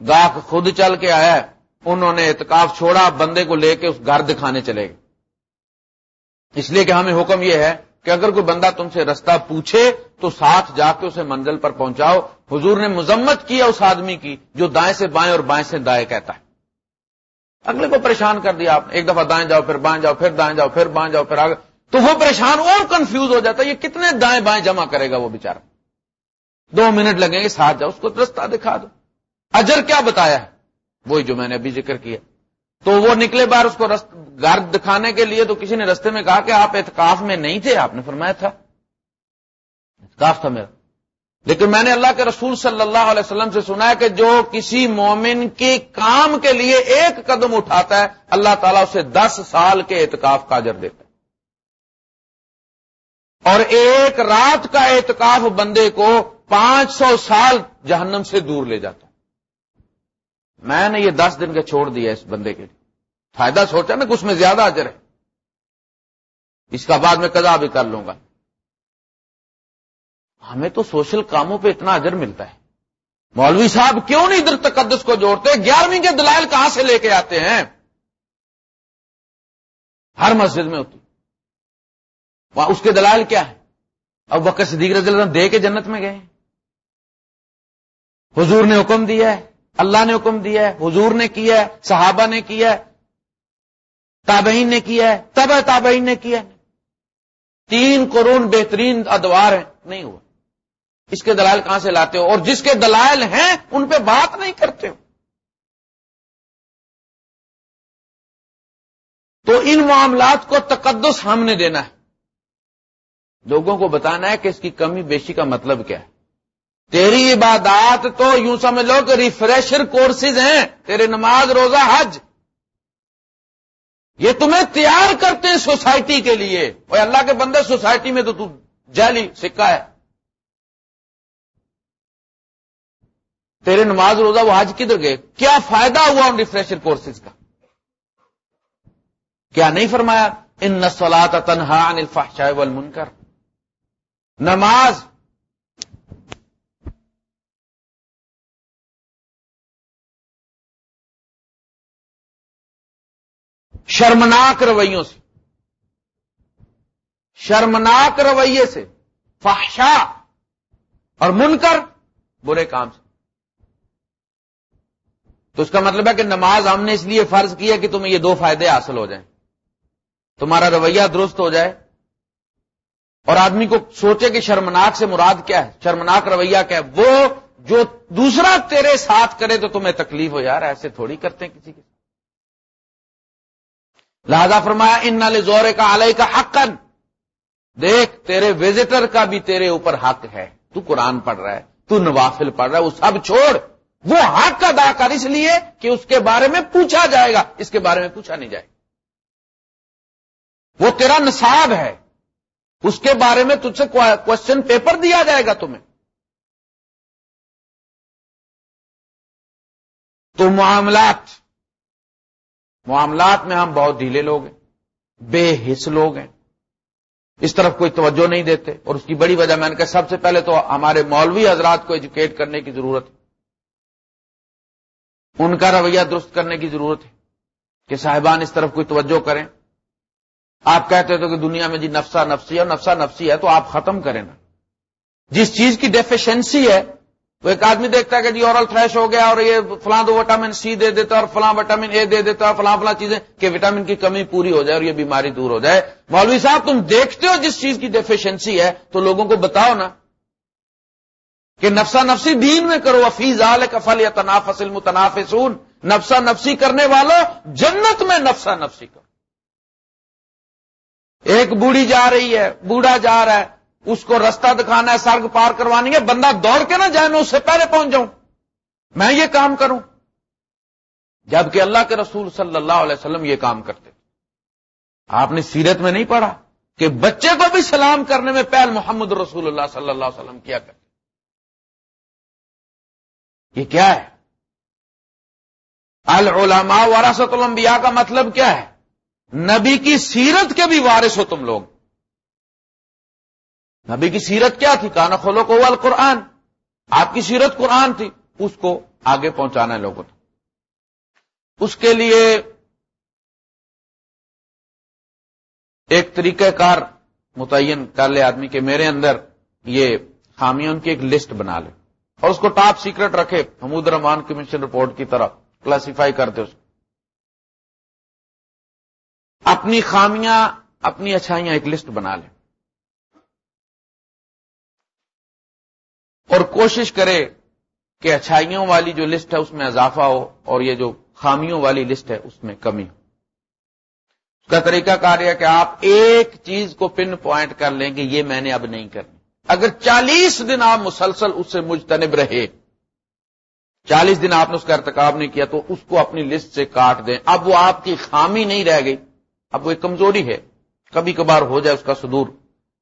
گاہک خود چل کے آیا ہے انہوں نے اعتکاف چھوڑا، بندے کو لے کے اس گھر دکھانے چلے گئے۔ اس لیے کہ ہمیں حکم یہ ہے کہ اگر کوئی بندہ تم سے رستہ پوچھے تو ساتھ جا کے اسے منزل پر پہنچاؤ۔ حضور نے مذمت کیا اس آدمی کی جو دائیں سے بائیں اور بائیں سے دائیں کہتا ہے۔ اگلے کو پریشان کر دیا آپ ایک دفعہ دائیں جاؤ، پھر بائیں جاؤ، پھر دائیں جاؤ، پھر بائیں جاؤ، پھر آگے۔ تو وہ پریشان اور کنفیوز ہو جاتا ہے۔ یہ کتنے دائیں بائیں جمع کرے گا وہ بےچارا دو منٹ لگیں گے، ساتھ جاؤ، اس کو رستہ دکھا دو۔ اجر کیا بتایا ہے؟ وہی جو میں نے ابھی ذکر کیا۔ تو وہ نکلے بار اس کو گھر دکھانے کے لیے تو کسی نے رستے میں کہا کہ آپ اعتکاف میں نہیں تھے، آپ نے فرمایا تھا۔ اعتکاف تھا میرا۔ لیکن میں نے اللہ کے رسول صلی اللہ علیہ وسلم سے سنا ہے کہ جو کسی مومن کے کام کے لیے ایک قدم اٹھاتا ہے، اللہ تعالیٰ اسے دس سال کے اعتکاف کا اجر دیتا ہے۔ اور ایک رات کا اعتکاف بندے کو پانچ سو سال جہنم سے دور لے جاتا ہے۔ میں نے یہ دس دن کا چھوڑ دیا اس بندے کے لیے۔ فائدہ سوچا نا کہ اس میں زیادہ اجر ہے۔ اس کا بعد میں قضا بھی کر لوں گا۔ ہمیں تو سوشل کاموں پہ اتنا اجر ملتا ہے۔ مولوی صاحب کیوں نہیں ادھر تقدس کو جوڑتے؟ گیارہویں کے دلائل کہاں سے لے کے آتے ہیں؟ ہر مسجد میں ہوتی۔ وہاں اس کے دلائل کیا ہے اب وقت صدیق رضی اللہ دے کے جنت میں گئے۔ حضور نے حکم دیا ہے۔ اللہ نے حکم دیا ہے، حضور نے کیا ہے، صحابہ نے کیا ہے، تابعین نے کیا ہے تب تابعین نے کیا ہے۔ تین قرون بہترین ادوار ہیں، نہیں ہوا۔ اس کے دلائل کہاں سے لاتے ہو؟ اور جس کے دلائل ہیں، ان پہ بات نہیں کرتے ہو۔ تو ان معاملات کو تقدس ہم نے دینا ہے۔ لوگوں کو بتانا ہے کہ اس کی کمی بیشی کا مطلب کیا ہے۔ تیری عبادات تو یوں سمجھ لو کہ ریفریشر کورسز ہیں، تیرے نماز روزہ حج۔ یہ تمہیں تیار کرتے ہیں سوسائٹی کے لیے۔ اور اللہ کے بندے سوسائٹی میں تو جیلی سکا ہے۔ تیرے نماز روزہ وہ حج کدھر گئے؟ کیا فائدہ ہوا ان ریفریشر کورسز کا؟ کیا نہیں فرمایا؟ ان نسلات تنہا الفحشاء والمنکر نماز شرمناک رویوں سے۔ شرمناک رویے سے۔ فحشا اور منکر برے کام سے۔ تو اس کا مطلب ہے کہ نماز ہم نے اس لیے فرض کیا کہ تمہیں یہ دو فائدے حاصل ہو جائیں۔ تمہارا رویہ درست ہو جائے۔ اور آدمی کو سوچے کہ شرمناک سے مراد کیا ہے، شرمناک رویہ کیا ہے۔ وہ جو دوسرا تیرے ساتھ کرے تو تمہیں تکلیف ہو، یار، ایسے تھوڑی کرتے ہیں کسی کے لہذا فرمایا، ان نالے زورے کا علیہ کا حق دیکھ، تیرے وزٹر کا بھی تیرے اوپر حق ہے۔ تو قرآن پڑھ رہا ہے، تو نوافل پڑھ رہا ہے وہ سب چھوڑ۔ وہ حق ادا کر اس لیے کہ اس کے بارے میں پوچھا جائے گا۔ اس کے بارے میں پوچھا نہیں جائے۔ گا وہ تیرا نصاب ہے۔ اس کے بارے میں تجھ سے کوشچن پیپر دیا جائے گا تمہیں۔ تو معاملات معاملات میں ہم بہت ڈھیلے لوگ ہیں، بے حص لوگ ہیں۔ اس طرف کوئی توجہ نہیں دیتے، اور اس کی بڑی وجہ میں نے کہا، سب سے پہلے تو ہمارے مولوی حضرات کو ایجوکیٹ کرنے کی ضرورت ہے۔ ان کا رویہ درست کرنے کی ضرورت ہے کہ صاحبان اس طرف کوئی توجہ کریں۔ آپ کہتے تو کہ دنیا میں جی نفسا نفسی ہے نفسا نفسی ہے تو آپ ختم کریں نا۔ جس چیز کی ڈیفیشنسی ہے وہ ایک آدمی دیکھتا ہے کہ جی اورل تھریش ہو گیا اور یہ فلاں تو وٹامن سی دے دیتا اور فلاں وٹامن اے دے دیتا اور فلاں فلاں چیزیں کہ وٹامن کی کمی پوری ہو جائے اور یہ بیماری دور ہو جائے۔ مولوی صاحب، تم دیکھتے ہو جس چیز کی ڈیفیشنسی ہے تو لوگوں کو بتاؤ نا کہ نفسا نفسی دین میں کرو۔ افیز آل کفل یا تنافس المتنافسون۔ نفسا نفسی کرنے والوں جنت میں نفسا نفسی کرو۔ ایک بوڑھی جا رہی ہے، بوڑھا جا رہا ہے۔ اس کو رستہ دکھانا ہے سرگ پار کروانی ہے، بندہ دوڑ کے نہ جائے، میں اس سے پہلے پہنچ جاؤں۔ میں یہ کام کروں۔ جبکہ اللہ کے رسول صلی اللہ علیہ وسلم یہ کام کرتے۔ آپ نے سیرت میں نہیں پڑھا کہ بچے کو بھی سلام کرنے میں پہل محمد رسول اللہ صلی اللہ علیہ وسلم کیا کرتے۔ یہ کیا ہے؟ العلماء وراثت الانبیاء کا مطلب کیا ہے؟ نبی کی سیرت کے بھی وارث ہو تم لوگ۔ نبی کی سیرت کیا تھی؟ کانا کھولو کو القرآن۔ آپ کی سیرت قرآن تھی، اس کو آگے پہنچانا ہے لوگوں تک۔ اس کے لیے ایک طریقہ کار متعین کر لے آدمی کے میرے اندر یہ خامیوں کی ایک لسٹ بنا لے۔ اور اس کو ٹاپ سیکرٹ رکھے، حمود رحمان کمیشن رپورٹ کی طرح کلاسیفائی کرتے اس اپنی خامیاں، اپنی اچھائیاں ایک لسٹ بنا لیں اور کوشش کرے کہ اچھائیوں والی جو لسٹ ہے اس میں اضافہ ہو اور یہ جو خامیوں والی لسٹ ہے اس میں کمی ہو۔ اس کا طریقہ کار ہے کہ آپ ایک چیز کو پن پوائنٹ کر لیں کہ یہ میں نے اب نہیں کرنی۔ اگر چالیس دن آپ مسلسل اس سے مجتنب رہے، چالیس دن آپ نے اس کا ارتکاب نہیں کیا تو اس کو اپنی لسٹ سے کاٹ دیں۔ اب وہ آپ کی خامی نہیں رہ گئی، اب وہ ایک کمزوری ہے۔ کبھی کبھار ہو جائے اس کا صدور،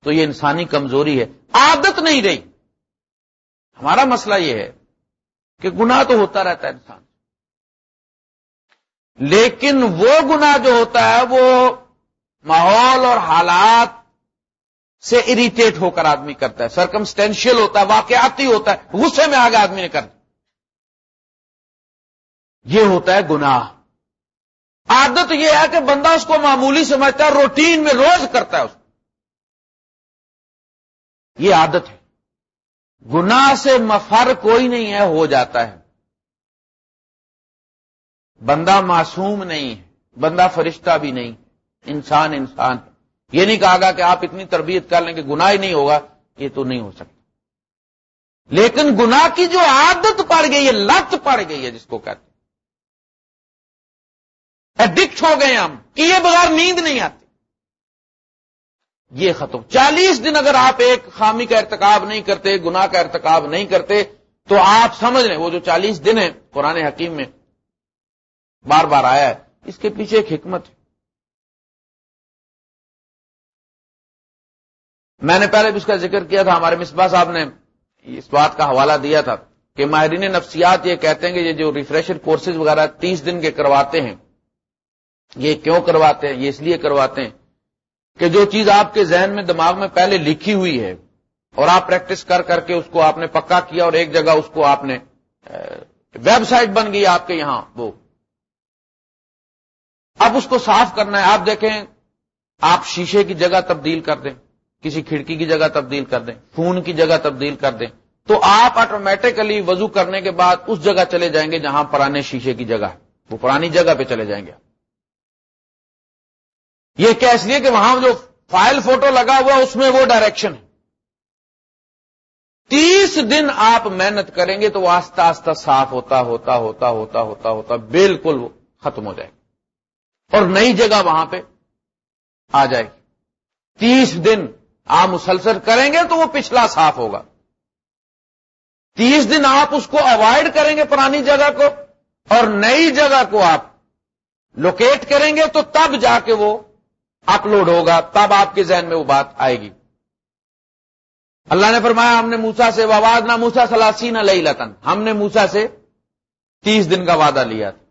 تو یہ انسانی کمزوری ہے۔ عادت نہیں رہی۔ ہمارا مسئلہ یہ ہے کہ گناہ تو ہوتا رہتا ہے انسان لیکن وہ گناہ جو ہوتا ہے وہ ماحول اور حالات سے اریٹیٹ ہو کر آدمی کرتا ہے سرکمسٹینشیل ہوتا ہے، واقعاتی ہوتا ہے، غصے میں آگے آدمی نے کر یہ ہوتا ہے گناہ۔ عادت یہ ہے کہ بندہ اس کو معمولی سمجھتا ہے، روٹین میں روز کرتا ہے اس کو۔ یہ عادت ہے۔ گناہ سے مفر کوئی نہیں ہے، ہو جاتا ہے۔ بندہ معصوم نہیں ہے، بندہ فرشتہ بھی نہیں، انسان انسان یہ نہیں کہا گا کہ آپ اتنی تربیت کر لیں کہ گناہ ہی نہیں ہوگا، یہ تو نہیں ہو سکتا۔ لیکن گناہ کی جو عادت پڑ گئی ہے، لت پڑ گئی ہے، جس کو کہتے ایڈکٹ ہو گئے ہم، کیے بغیر نیند نہیں آتی۔ یہ ختم۔ چالیس دن اگر آپ ایک خامی کا ارتکاب نہیں کرتے، گناہ کا ارتکاب نہیں کرتے، تو آپ سمجھ لیں، وہ جو چالیس دن ہے قرآن حکیم میں، بار بار آیا ہے، اس کے پیچھے ایک حکمت ہے۔ میں نے پہلے بھی اس کا ذکر کیا تھا، ہمارے مصباح صاحب نے اس بات کا حوالہ دیا تھا کہ ماہرین نفسیات یہ کہتے ہیں کہ یہ جو ریفریشر کورسز وغیرہ تیس دن کے کرواتے ہیں، یہ کیوں کرواتے ہیں، یہ اس لیے کرواتے ہیں؟ کہ جو چیز آپ کے ذہن میں دماغ میں پہلے لکھی ہوئی ہے اور آپ پریکٹس کر کر کے اس کو آپ نے پکا کیا اور ایک جگہ اس کو آپ نے ویب سائٹ بن گئی آپ کے یہاں وہ۔ اب اس کو صاف کرنا ہے۔ آپ دیکھیں، آپ شیشے کی جگہ تبدیل کر دیں، کسی کھڑکی کی جگہ تبدیل کر دیں، فون کی جگہ تبدیل کر دیں، تو آپ آٹومیٹکلی وضو کرنے کے بعد اس جگہ چلے جائیں گے جہاں پرانے شیشے کی جگہ ہے۔ وہ پرانی جگہ پہ چلے جائیں گے۔ یہ کیا اس لیے کہ وہاں جو فائل فوٹو لگا ہوا اس میں وہ ڈائریکشن ہے۔ تیس دن آپ محنت کریں گے تو وہ آستہ آستہ صاف ہوتا ہوتا ہوتا ہوتا ہوتا ہوتا بالکل وہ ختم ہو جائے گا اور نئی جگہ وہاں پہ آ جائے گی۔ تیس دن آپ مسلسل کریں گے تو وہ پچھلا صاف ہوگا۔ تیس دن آپ اس کو اوائڈ کریں گے پرانی جگہ کو اور نئی جگہ کو آپ لوکیٹ کریں گے تو تب جا کے وہ اپلوڈ ہوگا، تب آپ کے ذہن میں وہ بات آئے گی۔ اللہ نے فرمایا، ہم نے موسا سے واد نہ موسا سلاسی نہ لئی لتن ہم نے موسا سے تیس دن کا وعدہ لیا تھا۔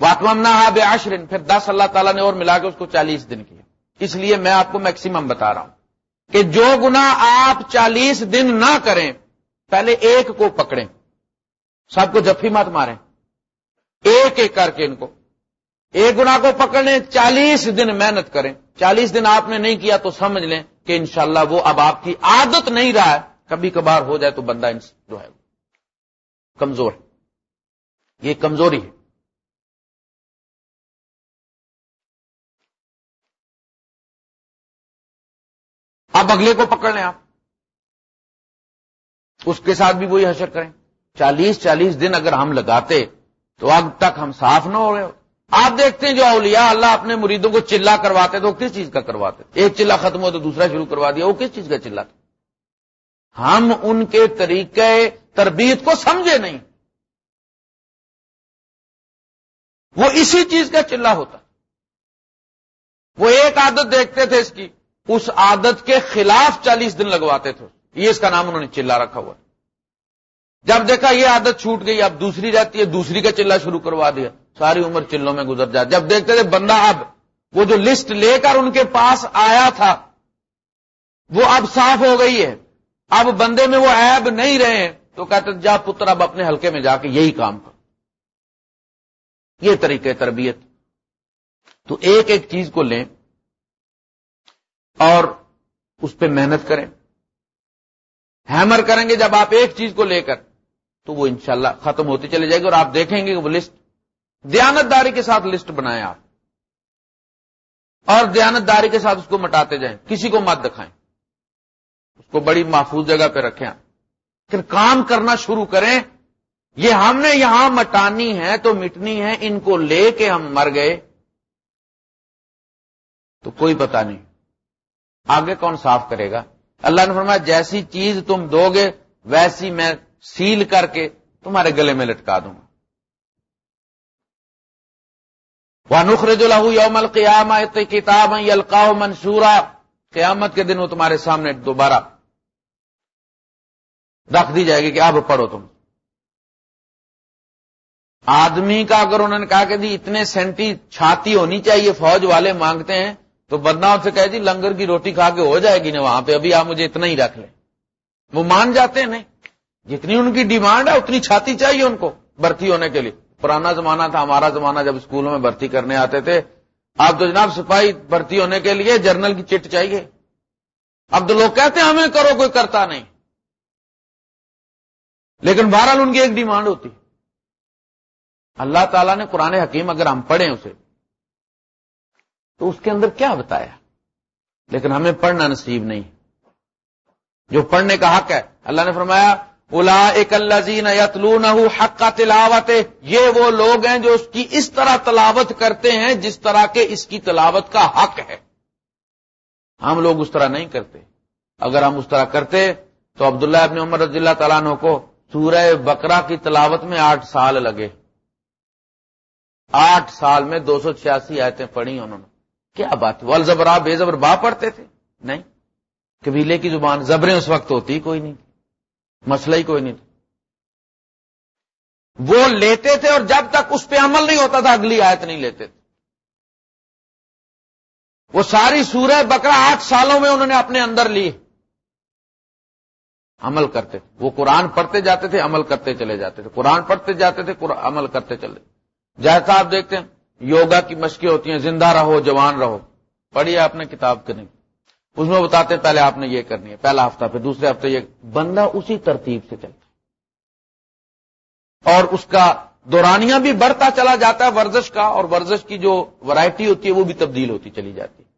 واتمم نہ بے آشرن پھر دس اللہ تعالیٰ نے اور ملا کے اس کو چالیس دن کیا۔ اس لیے میں آپ کو میکسیمم بتا رہا ہوں کہ جو گنا آپ چالیس دن نہ کریں، پہلے ایک کو پکڑیں۔ سب کو جفی مت ماریں۔ ایک ایک کر کے ان کو۔ ایک گنا کو پکڑنے چالیس دن محنت کریں۔ چالیس دن آپ نے نہیں کیا تو سمجھ لیں کہ انشاءاللہ وہ اب آپ کی عادت نہیں رہا ہے۔ کبھی کبھار ہو جائے تو بندہ جو ہے کمزور ہے۔ یہ کمزوری ہے۔ اب اگلے کو پکڑ لیں آپ۔ اس کے ساتھ بھی وہی حشر کریں۔ چالیس چالیس دن اگر ہم لگاتے تو اب تک ہم صاف نہ ہو رہے آپ دیکھتے ہیں جو اولیاء اللہ اپنے مریدوں کو چلا کرواتے تو کس چیز کا کرواتے ایک چلا ختم ہو تو دوسرا شروع کروا دیا، وہ کس چیز کا چلا تھا؟ ہم ان کے طریقے تربیت کو سمجھے نہیں۔ وہ اسی چیز کا چلا ہوتا۔ وہ ایک عادت دیکھتے تھے اس کی، اس عادت کے خلاف چالیس دن لگواتے تھے۔ یہ اس کا نام انہوں نے چلا رکھا ہوا۔ جب دیکھا یہ عادت چھوٹ گئی، اب دوسری رہتی ہے، دوسری کا چلا شروع کروا دیا۔ ساری عمر چلوں میں گزر جائے۔ جب دیکھتے تھے بندہ اب وہ جو لسٹ لے کر ان کے پاس آیا تھا، وہ اب صاف ہو گئی ہے۔ اب بندے میں وہ عیب نہیں رہے تو کہتے جا پتر اب اپنے ہلکے میں جا کے یہی کام کر۔ یہ طریقے تربیت۔ تو ایک ایک چیز کو لیں اور اس پہ محنت کریں۔ ہیمر کریں گے جب آپ ایک چیز کو لے کر، تو وہ انشاءاللہ ختم ہوتی چلی جائے گی اور آپ دیکھیں گے کہ وہ لسٹ دیانتداری کے ساتھ لسٹ بنائیں آپ۔ اور دیانتداری کے ساتھ اس کو مٹاتے جائیں۔ کسی کو مت دکھائیں۔ اس کو بڑی محفوظ جگہ پہ رکھیں پھر کام کرنا شروع کریں۔ یہ ہم نے یہاں مٹانی ہے تو مٹنی ہے، ان کو لے کے ہم مر گئے۔ تو کوئی پتہ نہیں۔ آگے کون صاف کرے گا؟ اللہ نے فرمایا، جیسی چیز تم دو گے ویسی میں سیل کر کے تمہارے گلے میں لٹکا دوں گا۔ وہ نخرج الح یوم القیامت کتاب القاع منصورا قیامت کے دن وہ تمہارے سامنے دوبارہ رکھ دی جائے گی کہ اب پڑھو تم۔ آدمی کا اگر انہوں نے کہا کہ جی اتنے سینٹی چھاتی ہونی چاہیے، فوج والے مانگتے ہیں، تو بدنا سے کہہ جی لنگر کی روٹی کھا کے ہو جائے گی نا وہاں پہ، ابھی آپ مجھے اتنا ہی رکھ لیں۔ وہ مان جاتے ہیں نہیں۔ جتنی ان کی ڈیمانڈ ہے، اتنی چھاتی چاہیے ان کو بھرتی ہونے کے لیے۔ پرانا زمانہ تھا، ہمارا زمانہ جب اسکولوں میں بھرتی کرنے آتے تھے۔ آپ تو جناب سپاہی بھرتی ہونے کے لیے جرنل کی چٹ چاہیے۔ اب تو لوگ کہتے ہیں، ہمیں کرو، کوئی کرتا نہیں۔ لیکن بہرحال ان کی ایک ڈیمانڈ ہوتی۔ اللہ تعالیٰ نے قرآن حکیم اگر ہم پڑھیں اسے، تو اس کے اندر کیا بتایا؟ لیکن ہمیں پڑھنا نصیب نہیں۔ جو پڑھنے کا حق ہے، اللہ نے فرمایا الا ایک یتلون حق کا تلاوت یہ وہ لوگ ہیں جو اس کی اس طرح تلاوت کرتے ہیں جس طرح کے اس کی تلاوت کا حق ہے۔ ہم لوگ اس طرح نہیں کرتے۔ اگر ہم اس طرح کرتے تو عبداللہ ابن عمر رضی اللہ تعالیٰ عنہ کو سورہ بکرا کی تلاوت میں آٹھ سال لگے۔ آٹھ سال میں دو سو چھیاسی آیتیں پڑھی انہوں نے۔ کیا بات؟ والزبرا بے زبر با پڑھتے تھے؟ نہیں۔ قبیلے کی زبان زبریں اس وقت ہوتی، کوئی نہیں۔ مسئلہ ہی کوئی نہیں تھا۔ وہ لیتے تھے اور جب تک اس پہ عمل نہیں ہوتا تھا، اگلی آیت نہیں لیتے تھے۔ وہ ساری سورہ بکرا آٹھ سالوں میں انہوں نے اپنے اندر لی۔ عمل کرتے تھے۔ وہ قرآن پڑھتے جاتے تھے، عمل کرتے چلے جاتے تھے۔ قرآن پڑھتے جاتے تھے عمل کرتے چلے۔ جیسا آپ دیکھتے ہیں، یوگا کی مشقیں ہوتی ہیں، زندہ رہو، جوان رہو۔ پڑھیے آپ نے کتاب کرنی اس میں بتاتے پہلے آپ نے یہ کرنی ہے، پہلا ہفتہ، پھر دوسرے ہفتے یہ۔ بندہ اسی ترتیب سے چلتا اور اس کا دورانیاں بھی بڑھتا چلا جاتا ہے، ورزش کا، اور ورزش کی جو ورائٹی ہوتی ہے وہ بھی تبدیل ہوتی چلی جاتی ہے۔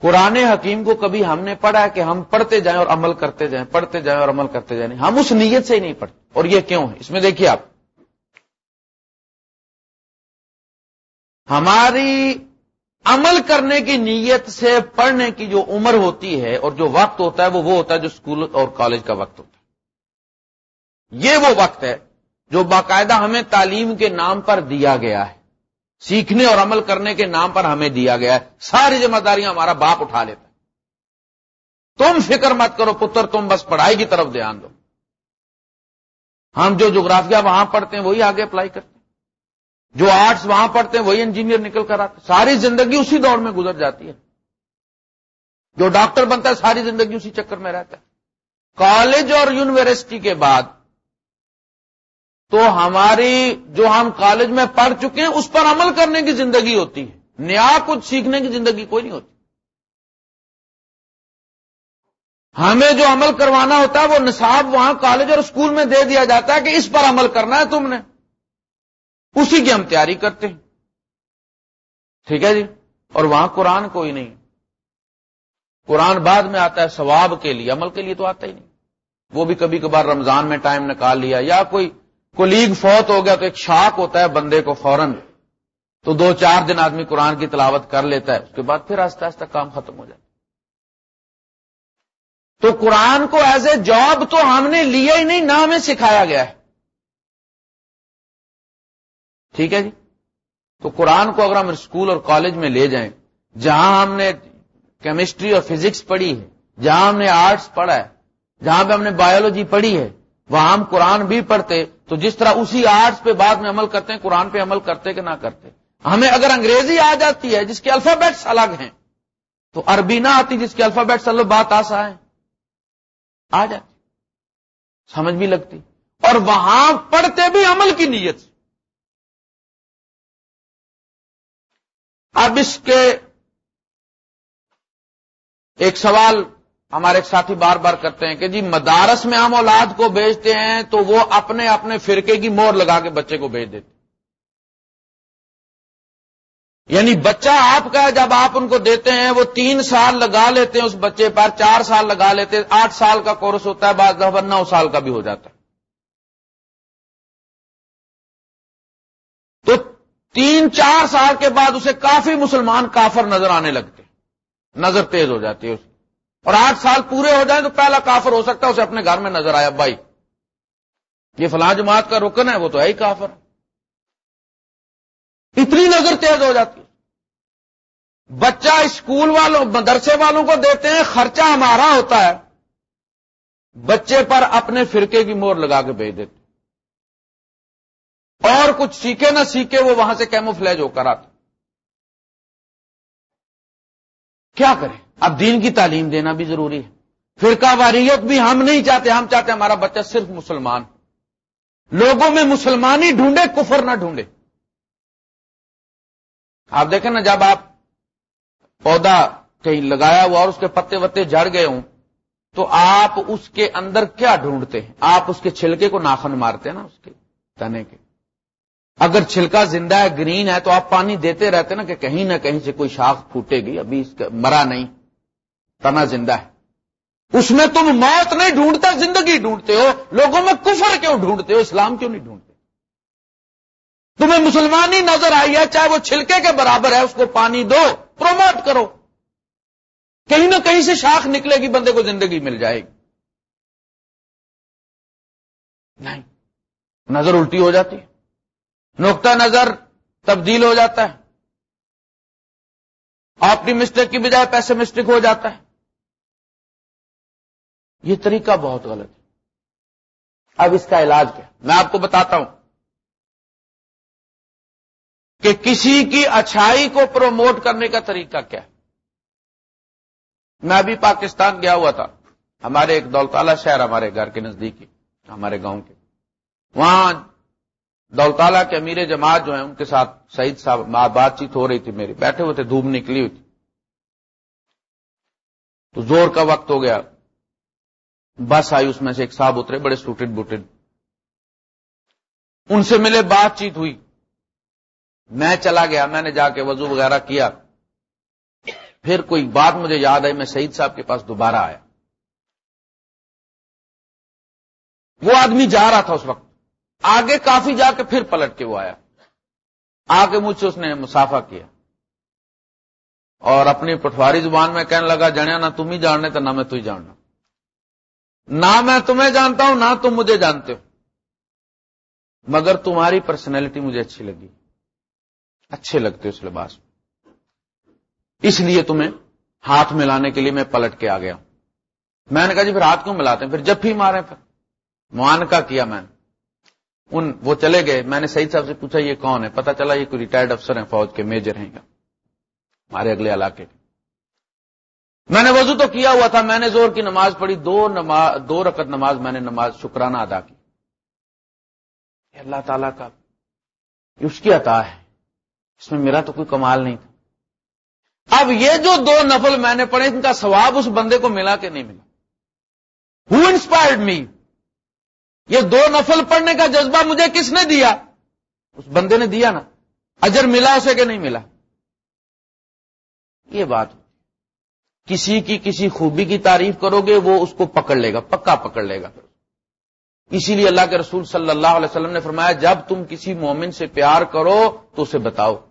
قرآن حکیم کو کبھی ہم نے پڑھا ہے کہ ہم پڑھتے جائیں اور عمل کرتے جائیں، پڑھتے جائیں اور عمل کرتے جائیں۔ ہم اس نیت سے ہی نہیں پڑھتے۔ اور یہ کیوں ہے؟ اس میں دیکھیے آپ۔ ہماری عمل کرنے کی نیت سے پڑھنے کی جو عمر ہوتی ہے اور جو وقت ہوتا ہے وہ وہ ہوتا ہے جو اسکول اور کالج کا وقت ہوتا ہے۔ یہ وہ وقت ہے جو باقاعدہ ہمیں تعلیم کے نام پر دیا گیا ہے۔ سیکھنے اور عمل کرنے کے نام پر ہمیں دیا گیا ہے۔ ساری ذمہ داریاں ہمارا باپ اٹھا لیتا ہے۔ تم فکر مت کرو پتر، تم بس پڑھائی کی طرف دھیان دو۔ ہم جو جغرافیہ وہاں پڑھتے ہیں وہی آگے اپلائی کرتے ہیں۔ جو آرٹس وہاں پڑھتے ہیں وہی انجینئر نکل کر آتے ساری زندگی اسی دور میں گزر جاتی ہے۔ جو ڈاکٹر بنتا ہے ساری زندگی اسی چکر میں رہتا ہے۔ کالج اور یونیورسٹی کے بعد تو ہماری جو ہم کالج میں پڑھ چکے ہیں، اس پر عمل کرنے کی زندگی ہوتی ہے۔ نیا کچھ سیکھنے کی زندگی کوئی نہیں ہوتی۔ ہمیں جو عمل کروانا ہوتا ہے، وہ نصاب وہاں کالج اور اسکول میں دے دیا جاتا ہے کہ اس پر عمل کرنا ہے تم نے۔ اسی کی ہم تیاری کرتے ہیں۔ ٹھیک ہے جی؟ اور وہاں قرآن کوئی نہیں۔ قرآن بعد میں آتا ہے ثواب کے لیے، عمل کے لیے تو آتا ہی نہیں۔ وہ بھی کبھی کبھار رمضان میں ٹائم نکال لیا، یا کوئی کولیگ فوت ہو گیا تو ایک شاک ہوتا ہے بندے کو فوراً۔ تو دو چار دن آدمی قرآن کی تلاوت کر لیتا ہے، اس کے بعد پھر آہستہ آہستہ کام ختم ہو جاتا تو قرآن کو ایز اے جاب تو ہم نے لیا ہی نہیں، نہ ہمیں سکھایا گیا ہے۔ ٹھیک ہے جی؟ تو قرآن کو اگر ہم اسکول اور کالج میں لے جائیں، جہاں ہم نے کیمسٹری اور فزکس پڑھی ہے، جہاں ہم نے آرٹس پڑھا ہے، جہاں پہ ہم نے بایولوجی پڑھی ہے، وہاں ہم قرآن بھی پڑھتے، تو جس طرح اسی آرٹس پہ بعد میں عمل کرتے ہیں، قرآن پہ عمل کرتے کہ نہ کرتے۔ ہمیں اگر انگریزی آ جاتی ہے، جس کے الفابیٹس الگ ہیں، تو عربی نہ آتی جس کے الفابیٹس الگ بات آسا ہے آ جاتی۔ سمجھ بھی لگتی۔ اور وہاں پڑھتے بھی عمل کی نیت سے۔ اب اس کے ایک سوال ہمارے ایک ساتھی بار بار کرتے ہیں کہ جی مدارس میں ہم اولاد کو بھیجتے ہیں تو وہ اپنے اپنے فرقے کی مور لگا کے بچے کو بھیج دیتے یعنی بچہ آپ کا جب آپ ان کو دیتے ہیں وہ تین سال لگا لیتے ہیں اس بچے پر، چار سال لگا لیتے ہیں، آٹھ سال کا کورس ہوتا ہے بعض دفعہ نو سال کا بھی ہو جاتا ہے۔ تین چار سال کے بعد اسے کافی مسلمان کافر نظر آنے لگتے نظر تیز ہو جاتی ہے اور آٹھ سال پورے ہو جائیں تو پہلا کافر ہو سکتا ہے، اسے اپنے گھر میں نظر آیا، بھائی، یہ فلاں جماعت کا رکن ہے، وہ تو ہے ہی کافر۔ اتنی نظر تیز ہو جاتی ہے۔ بچہ اسکول والوں، مدرسے والوں کو دیتے ہیں، خرچہ ہمارا ہوتا ہے۔ بچے پر اپنے فرقے کی مور لگا کے بھیج دیتے اور کچھ سیکھے نہ سیکھے وہ وہاں سے کیمو فلیج ہو کر آتا کیا کریں؟ اب دین کی تعلیم دینا بھی ضروری ہے۔ فرقہ واریت بھی ہم نہیں چاہتے، ہم چاہتے ہیں ہمارا بچہ صرف مسلمان۔ لوگوں میں مسلمانی ڈھونڈے، کفر نہ ڈھونڈے۔ آپ دیکھیں نا، جب آپ پودا کہیں لگایا ہوا اور اس کے پتے وتے جڑ گئے ہوں، تو آپ اس کے اندر کیا ڈھونڈتے ہیں؟ آپ اس کے چھلکے کو ناخن مارتے ہیں نا، اس کے تنے کے۔ اگر چھلکا زندہ ہے، گرین ہے، تو آپ پانی دیتے رہتے نا کہ کہیں نہ کہیں سے کوئی شاخ پھوٹے گی، ابھی اس کا مرا نہیں۔ تنا زندہ ہے۔ اس میں تم موت نہیں ڈھونڈتے، زندگی ڈھونڈتے ہو۔ لوگوں میں کفر کیوں ڈھونڈتے ہو؟ اسلام کیوں نہیں ڈھونڈتے؟ تمہیں مسلمانی نظر آئی ہے، چاہے وہ چھلکے کے برابر ہے، اس کو پانی دو پروموٹ کرو۔ کہیں نہ کہیں سے شاخ نکلے گی، بندے کو زندگی مل جائے گی۔ نہیں۔ نظر الٹی ہو جاتی۔ ہے نقطہ نظر تبدیل ہو جاتا ہے۔ اپنی مسٹیک کی بجائے پیسے مسٹیک ہو جاتا ہے۔ یہ طریقہ بہت غلط ہے۔ اب اس کا علاج کیا؟ میں آپ کو بتاتا ہوں۔ کہ کسی کی اچھائی کو پروموٹ کرنے کا طریقہ کیا ہے۔ میں ابھی پاکستان گیا ہوا تھا۔ ہمارے ایک دولتالا شہر ہمارے گھر کے نزدیک ہمارے گاؤں کے۔ وہاں دولتالا کے امیر جماعت جو ہیں، ان کے ساتھ سعید صاحب بات چیت ہو رہی تھی میری۔ بیٹھے ہوئے تھے، دھوپ نکلی ہوئی تھی۔ تو زور کا وقت ہو گیا۔ بس آئی، اس میں سے ایک صاحب اترے، بڑے سوٹڈ بوٹڈ۔ ان سے ملے، بات چیت ہوئی۔ میں چلا گیا، میں نے جا کے وضو وغیرہ کیا۔ پھر کوئی بات مجھے یاد آئی، میں سعید صاحب کے پاس دوبارہ آیا۔ وہ آدمی جا رہا تھا اس وقت۔ آگے کافی جا کے پھر پلٹ کے وہ آیا۔ آگے مجھ سے اس نے مسافہ کیا۔ اور اپنی پٹواری زبان میں کہنے لگا، جنیا، نہ تم ہی جاننے تو نہ میں تو ہی جاننا۔ نہ میں تمہیں جانتا ہوں، نہ تم مجھے جانتے ہو۔ مگر تمہاری پرسنالٹی مجھے اچھی لگی۔ اچھے لگتے اس لباس اس لیے تمہیں ہاتھ ملانے کے لیے میں پلٹ کے آ گیا میں نے کہا جی پھر ہاتھ کیوں ملاتے ہیں؟ پھر جب بھی مارے پھر۔ معانکہ کیا میں نے۔ ان وہ چلے گئے۔ میں نے سعید صاحب سے پوچھا، یہ کون ہے؟ پتا چلا یہ کوئی ریٹائرڈ افسر ہیں، فوج کے میجر ہیں۔ ہمارے اگلے علاقے۔ کے میں نے وضو تو کیا ہوا تھا، میں نے زور کی نماز پڑھی۔ دو نماز دو رکعت نماز میں نے نماز شکرانہ ادا کی۔ اللہ تعالی کا اس کی عطا ہے۔ اس میں میرا تو کوئی کمال نہیں تھا۔ اب یہ جو دو نفل میں نے پڑھے، ان کا ثواب اس بندے کو ملا کہ نہیں ملا۔ ہو انسپائرڈ می یہ دو نفل پڑھنے کا جذبہ مجھے کس نے دیا؟ اس بندے نے دیا نا۔ اجر ملا اسے کہ نہیں ملا؟ یہ بات۔ کسی کی کسی خوبی کی تعریف کرو گے، وہ اس کو پکڑ لے گا، پکا پکڑ لے گا۔ اسی لیے اللہ کے رسول صلی اللہ علیہ وسلم نے فرمایا، جب تم کسی مومن سے پیار کرو تو اسے بتاؤ۔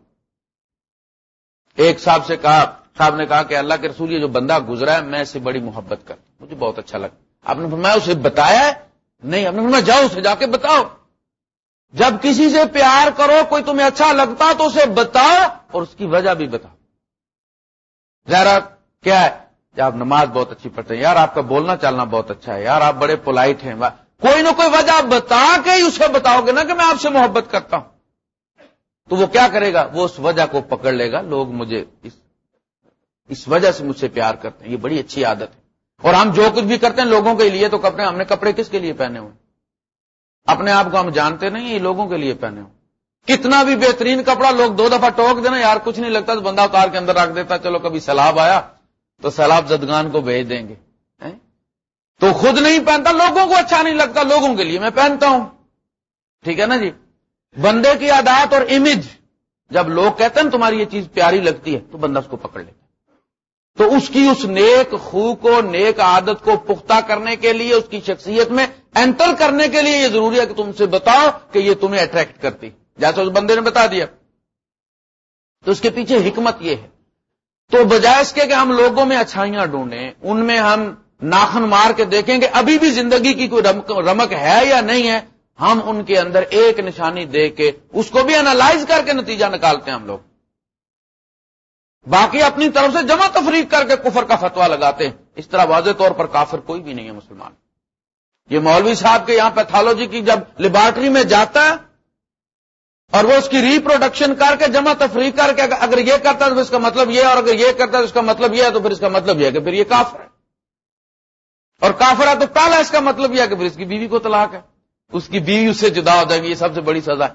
ایک صاحب سے کہا، صاحب نے کہا کہ اللہ کے رسول، یہ جو بندہ گزرا ہے، میں اسے بڑی محبت کر مجھے بہت اچھا لگا آپ نے فرمایا، اسے بتایا ہے نہیں آپ نے فرمایا، جاؤ اسے جا کے بتاؤ۔ جب کسی سے پیار کرو، کوئی تمہیں اچھا لگتا تو اسے بتاؤ اور اس کی وجہ بھی بتاؤ ذرا کیا ہے؟ کہ آپ نماز بہت اچھی پڑھتے ہیں، یار، آپ کا بولنا چلنا بہت اچھا ہے، یار، آپ بڑے پولائٹ ہیں۔ کوئی نہ کوئی وجہ بتا کے ہی اسے بتاؤ گے نا کہ میں آپ سے محبت کرتا ہوں۔ تو وہ کیا کرے گا؟ وہ اس وجہ کو پکڑ لے گا، لوگ مجھے اس اس وجہ سے مجھ سے پیار کرتے ہیں۔ یہ بڑی اچھی عادت ہے۔ اور ہم جو کچھ بھی کرتے ہیں لوگوں کے لیے تو کپڑے ہم نے کپڑے کس کے لیے پہنے ہوئے؟ اپنے آپ کو ہم جانتے نہیں یہ لوگوں کے لیے پہنے ہوئے۔ کتنا بھی بہترین کپڑا لوگ دو دفعہ ٹوک دینا یار کچھ نہیں لگتا تو بندہ اتار کے اندر رکھ دیتا، چلو کبھی سیلاب آیا تو سیلاب زدگان کو بھیج دیں گے۔ تو خود نہیں پہنتا، لوگوں کو اچھا نہیں لگتا، لوگوں کے لیے میں پہنتا ہوں۔ ٹھیک ہے نا جی؟ بندے کی عادات اور امیج جب لوگ کہتے ہیں تمہاری یہ چیز پیاری لگتی ہے تو بندہ اس کو پکڑ لیتا تو اس کی اس نیک خو کو، نیک عادت کو پختہ کرنے کے لیے، اس کی شخصیت میں انٹر کرنے کے لیے یہ ضروری ہے کہ تم سے بتاؤ کہ یہ تمہیں اٹریکٹ کرتی۔ جیسا اس بندے نے بتا دیا۔ تو اس کے پیچھے حکمت یہ ہے۔ تو بجائے اس کے کہ ہم لوگوں میں اچھائیاں ڈھونڈیں، ان میں ہم ناخن مار کے دیکھیں گے ابھی بھی زندگی کی کوئی رمک ہے یا نہیں ہے، ہم ان کے اندر ایک نشانی دے کے اس کو بھی انالائز کر کے نتیجہ نکالتے ہیں ہم لوگ۔ باقی اپنی طرف سے جمع تفریق کر کے کفر کا فتوا لگاتے ہیں۔ اس طرح واضح طور پر کافر کوئی بھی نہیں ہے مسلمان۔ یہ مولوی صاحب کے یہاں پیتھالوجی کی جب لیبارٹری میں جاتا ہے اور وہ اس کی ریپروڈکشن کر کے جمع تفریح کر کے اگر یہ کرتا ہے تو اس کا مطلب یہ اور اگر یہ کرتا ہے تو اس کا مطلب یہ ہے تو پھر اس کا مطلب یہ ہے کہ پھر یہ کافر ہے۔ اور کافر ہے تو پہلا اس کا مطلب یہ ہے کہ پھر اس کی بیوی کو طلاق ہے۔ اس کی بیوی اس سے جدا ہو جائے گی، یہ سب سے بڑی سزا ہے۔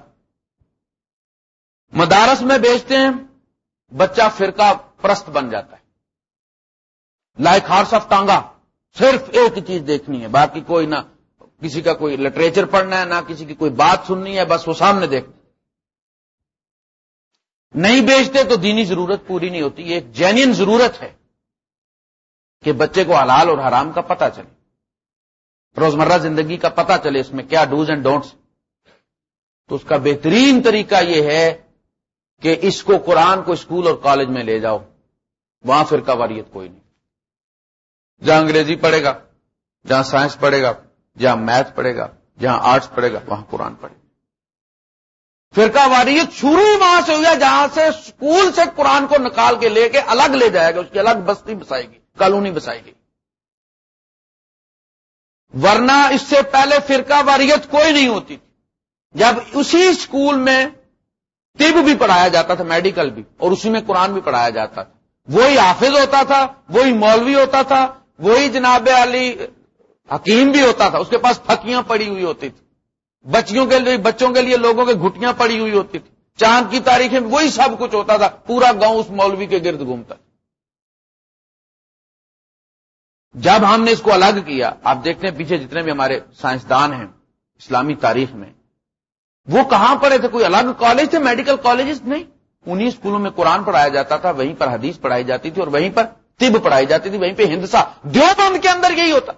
مدارس میں بیچتے ہیں۔ بچہ فرقہ پرست بن جاتا ہے۔ لائک ہارس آف ٹانگا صرف ایک چیز دیکھنی ہے، باقی کوئی نہ کسی کا کوئی لٹریچر پڑھنا ہے، نہ کسی کی کوئی بات سننی ہے، بس وہ سامنے دیکھ۔ نہیں بیچتے تو دینی ضرورت پوری نہیں ہوتی، ایک جینین ضرورت ہے کہ بچے کو حلال اور حرام کا پتہ چلے۔ روزمرہ زندگی کا پتہ چلے اس میں کیا ڈوز اینڈ ڈونٹس تو اس کا بہترین طریقہ یہ ہے کہ اس کو قرآن کو اسکول اور کالج میں لے جاؤ، وہاں پھر واریت کوئی نہیں۔ جہاں انگریزی پڑھے گا، جہاں سائنس پڑھے گا، جہاں میتھ پڑھے گا، جہاں آرٹس پڑھے گا، وہاں قرآن پڑھے گا۔ فرقہ واریت شروع وہاں سے ہوا جہاں سے اسکول سے قرآن کو نکال کے لے کے الگ لے جائے گا، اس کی الگ بستی بسائے گی کالونی بسائے گی ورنہ اس سے پہلے فرقہ واریت کوئی نہیں ہوتی تھی۔ جب اسی اسکول میں طب بھی پڑھایا جاتا تھا، میڈیکل بھی، اور اسی میں قرآن بھی پڑھایا جاتا تھا۔ وہی حافظ ہوتا تھا، وہی مولوی ہوتا تھا، وہی جناب علی حکیم بھی ہوتا تھا۔ اس کے پاس پھکیاں پڑی ہوئی ہوتی تھی بچیوں کے لیے، بچوں کے لیے لوگوں کے گھٹیاں پڑی ہوئی ہوتی تھی چاند کی تاریخیں، وہی سب کچھ ہوتا تھا۔ پورا گاؤں اس مولوی کے گرد گھومتا جب ہم نے اس کو الگ کیا، آپ دیکھتے ہیں پیچھے جتنے بھی ہمارے سائنسدان ہیں، اسلامی تاریخ میں وہ کہاں پڑے تھے؟ کوئی الگ کالج تھے؟ میڈیکل کالجز نہیں. انہیں اسکولوں میں قرآن پڑھایا جاتا تھا، وہیں پر حدیث پڑھائی جاتی تھی اور وہیں پر طب پڑھائی جاتی تھی، وہیں پہ ہندسا دیوبند کے اندر یہی ہوتا۔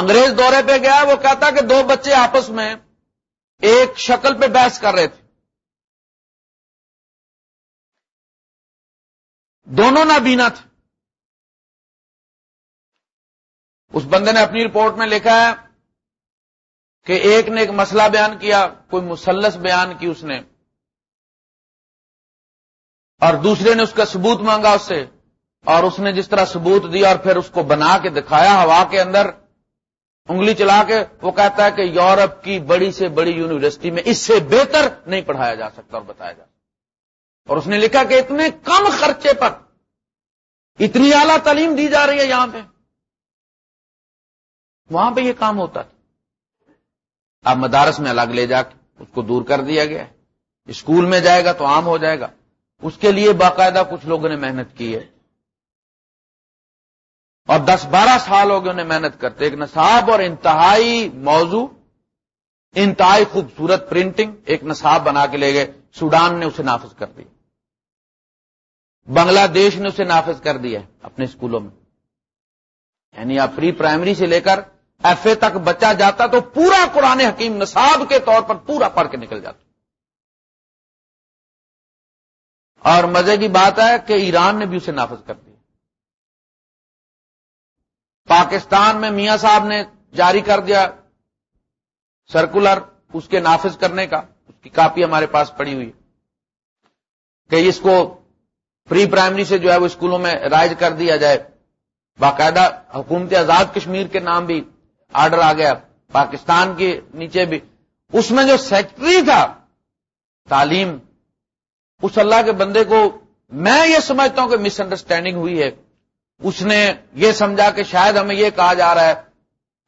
انگریز دورے پہ گیا، وہ کہتا کہ دو بچے آپس میں ایک شکل پہ بحث کر رہے تھے۔ دونوں نابینا تھے۔ اس بندے نے اپنی رپورٹ میں لکھا ہے کہ ایک نے ایک مسئلہ بیان کیا، کوئی مسلس بیان کی اس نے۔ اور دوسرے نے اس کا ثبوت مانگا اس سے۔ اور اس نے جس طرح ثبوت دیا اور پھر اس کو بنا کے دکھایا ہوا کے اندر، انگلی چلا کے وہ کہتا ہے کہ یورپ کی بڑی سے بڑی یونیورسٹی میں اس سے بہتر نہیں پڑھایا جا سکتا اور بتایا جا سکتا۔ اور اس نے لکھا کہ اتنے کم خرچے پر اتنی اعلی تعلیم دی جا رہی ہے یہاں پہ۔ وہاں پہ یہ کام ہوتا تھا۔ اب مدارس میں الگ لے جا کے اس کو دور کر دیا گیا اسکول میں جائے گا تو عام ہو جائے گا۔ اس کے لیے باقاعدہ کچھ لوگوں نے محنت کی ہے۔ اور دس بارہ سال ہو گئے انہیں محنت کرتے۔ ایک نصاب اور انتہائی موضوع، انتہائی خوبصورت پرنٹنگ ایک نصاب بنا کے لے گئے۔ سوڈان نے اسے نافذ کر دی۔ بنگلہ دیش نے اسے نافذ کر دیا اپنے اسکولوں میں۔ یعنی آپ پری پرائمری سے لے کر ایف اے تک بچہ جاتا تو پورا قرآن حکیم نصاب کے طور پر پورا پڑھ کے نکل جاتا۔ اور مزے کی بات ہے کہ ایران نے بھی اسے نافذ کر دیا۔ پاکستان میں میاں صاحب نے جاری کر دیا سرکولر اس کے نافذ کرنے کا، اس کی کاپی ہمارے پاس پڑی ہوئی کہ اس کو پری پرائمری سے جو ہے وہ اسکولوں میں رائج کر دیا جائے۔ باقاعدہ حکومت آزاد کشمیر کے نام بھی آرڈر آ گیا پاکستان کے نیچے بھی۔ اس میں جو سیکٹری تھا تعلیم، اس اللہ کے بندے کو میں یہ سمجھتا ہوں کہ مس انڈرسٹینڈنگ ہوئی ہے۔ اس نے یہ سمجھا کہ شاید ہمیں یہ کہا جا رہا ہے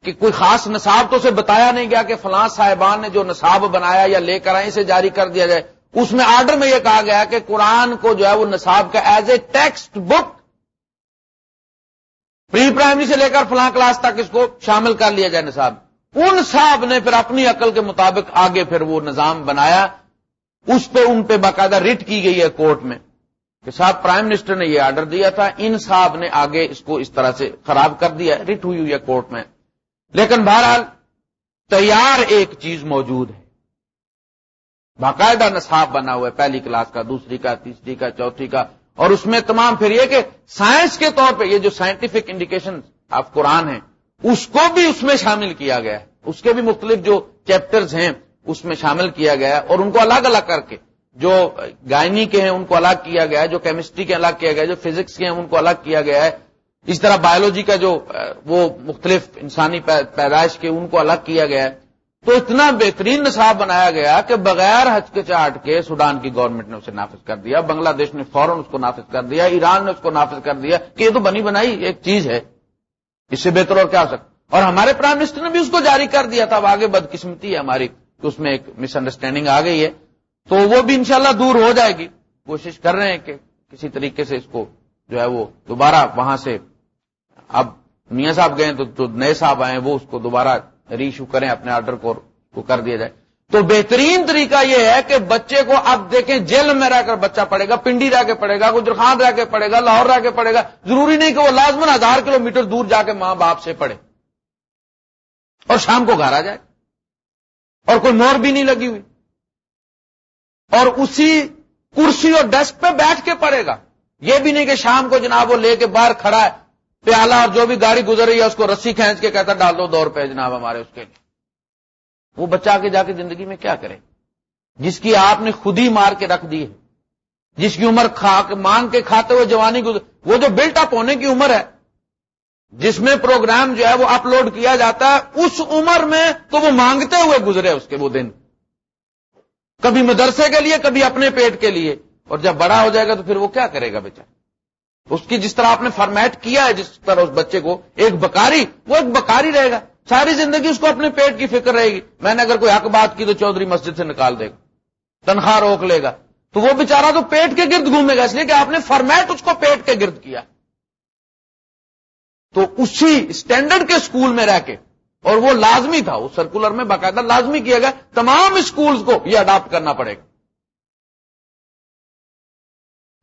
کہ کوئی خاص نصاب تو اسے بتایا نہیں گیا کہ فلاں صاحبان نے جو نصاب بنایا یا لے کر آئے اسے جاری کر دیا جائے۔ اس میں آرڈر میں یہ کہا گیا کہ قرآن کو جو ہے وہ نصاب کا as a textbook pre primary جی سے لے کر فلاں کلاس تک اس کو شامل کر لیا جائے نصاب۔ ان صاحب نے پھر اپنی عقل کے مطابق آگے پھر وہ نظام بنایا۔ اس پہ ان پہ باقاعدہ ریٹ کی گئی ہے کورٹ میں کہ صاحب پرائم منسٹر نے یہ آرڈر دیا تھا۔ ان صاحب نے آگے اس کو اس طرح سے خراب کر دیا ریٹ ہوئی ہوئی ہے کورٹ میں۔ لیکن بہرحال تیار ایک چیز موجود ہے۔ باقاعدہ نصاب بنا ہوا ہے، پہلی کلاس کا، دوسری کا، تیسری کا، چوتھی کا۔ اور اس میں تمام پھر یہ کہ سائنس کے طور پہ یہ جو سائنٹیفک انڈیکیشن آف قرآن ہیں، اس کو بھی اس میں شامل کیا گیا ہے۔ اس کے بھی مختلف جو چیپٹرز ہیں، اس میں شامل کیا گیا ہے۔ اور ان کو الگ الگ کر کے جو گائنی کے ہیں، ان کو الگ کیا گیا ہے۔ جو کیمسٹری کے الگ کیا گیا ہے۔ جو فزکس کے ہیں، ان کو الگ کیا گیا ہے۔ اس طرح بایولوجی کا جو وہ مختلف انسانی پیدائش کے، ان کو الگ کیا گیا ہے۔ تو اتنا بہترین نصاب بنایا گیا کہ بغیر ہچکچاہٹ کے سوڈان کی گورنمنٹ نے اسے نافذ کر دیا، بنگلہ دیش نے فوراً اس کو نافذ کر دیا، ایران نے اس کو نافذ کر دیا، کہ یہ تو بنی بنائی ایک چیز ہے، اس سے بہتر اور کیا ہو سکتا؟ اور ہمارے پرائم منسٹر نے بھی اس کو جاری کر دیا تھا، اب آگے بدقسمتی ہے ہماری، کہ اس میں ایک مس انڈرسٹینڈنگ آ گئی ہے، تو وہ بھی انشاءاللہ دور ہو جائے گی۔ کوشش کر رہے ہیں کہ کسی طریقے سے اس کو جو ہے وہ دوبارہ وہاں سے، اب میاں صاحب گئے تو جو نئے صاحب آئے وہ اس کو دوبارہ ری ایشو کریں، اپنے آرڈر کو کر دیا جائے۔ تو بہترین طریقہ یہ ہے کہ بچے کو اب دیکھیں، جیل میں رہ کر بچہ پڑھے گا، پنڈی رہ کے پڑھے گا، گجرخان رہ کے پڑھے گا، لاہور رہ کے پڑھے گا۔ ضروری نہیں کہ وہ لازمن ہزار کلو دور جا کے ماں باپ سے پڑھے۔ اور شام کو گھر آ جائے۔ اور کوئی مور بھی نہیں لگی ہوئی۔ اور اسی کرسی اور ڈیسک پہ بیٹھ کے پڑے گا۔ یہ بھی نہیں کہ شام کو جناب وہ لے کے باہر کھڑا ہے۔ پیالہ اور جو بھی گاڑی گزر رہی ہے اس کو رسی کھینچ کے کہتا ڈال دو دو روپے جناب ہمارے اس کے لیے۔ وہ بچہ کے جا کے زندگی میں کیا کرے؟ جس کی آپ نے خود ہی مار کے رکھ دی ہے، جس کی عمر کھا مانگ کے کھاتے ہوئے جوانی گزر وہ جو بلٹ اپ ہونے کی عمر ہے، جس میں پروگرام جو ہے وہ اپلوڈ کیا جاتا ہے، اس عمر میں تو وہ مانگتے ہوئے گزرے اس کے وہ دن۔ کبھی مدرسے کے لیے، کبھی اپنے پیٹ کے لیے۔ اور جب بڑا ہو جائے گا تو پھر وہ کیا کرے گا بیچا اس کی جس طرح آپ نے فارمیٹ کیا ہے، جس طرح اس بچے کو ایک بکاری، وہ ایک بکاری رہے گا۔ ساری زندگی اس کو اپنے پیٹ کی فکر رہے گی۔ میں نے اگر کوئی حق بات کی تو چودھری مسجد سے نکال دے گا۔ تنخواہ روک لے گا۔ تو وہ بےچارا تو پیٹ کے گرد گھومے گا، اس لیے کہ آپ نے فرمیٹ اس کو پیٹ کے گرد کیا۔ تو اسی اسٹینڈرڈ کے اسکول میں رہ کے، اور وہ لازمی تھا اس سرکولر میں باقاعدہ لازمی کیا گیا، تمام اسکولز کو یہ اڈاپٹ کرنا پڑے گا۔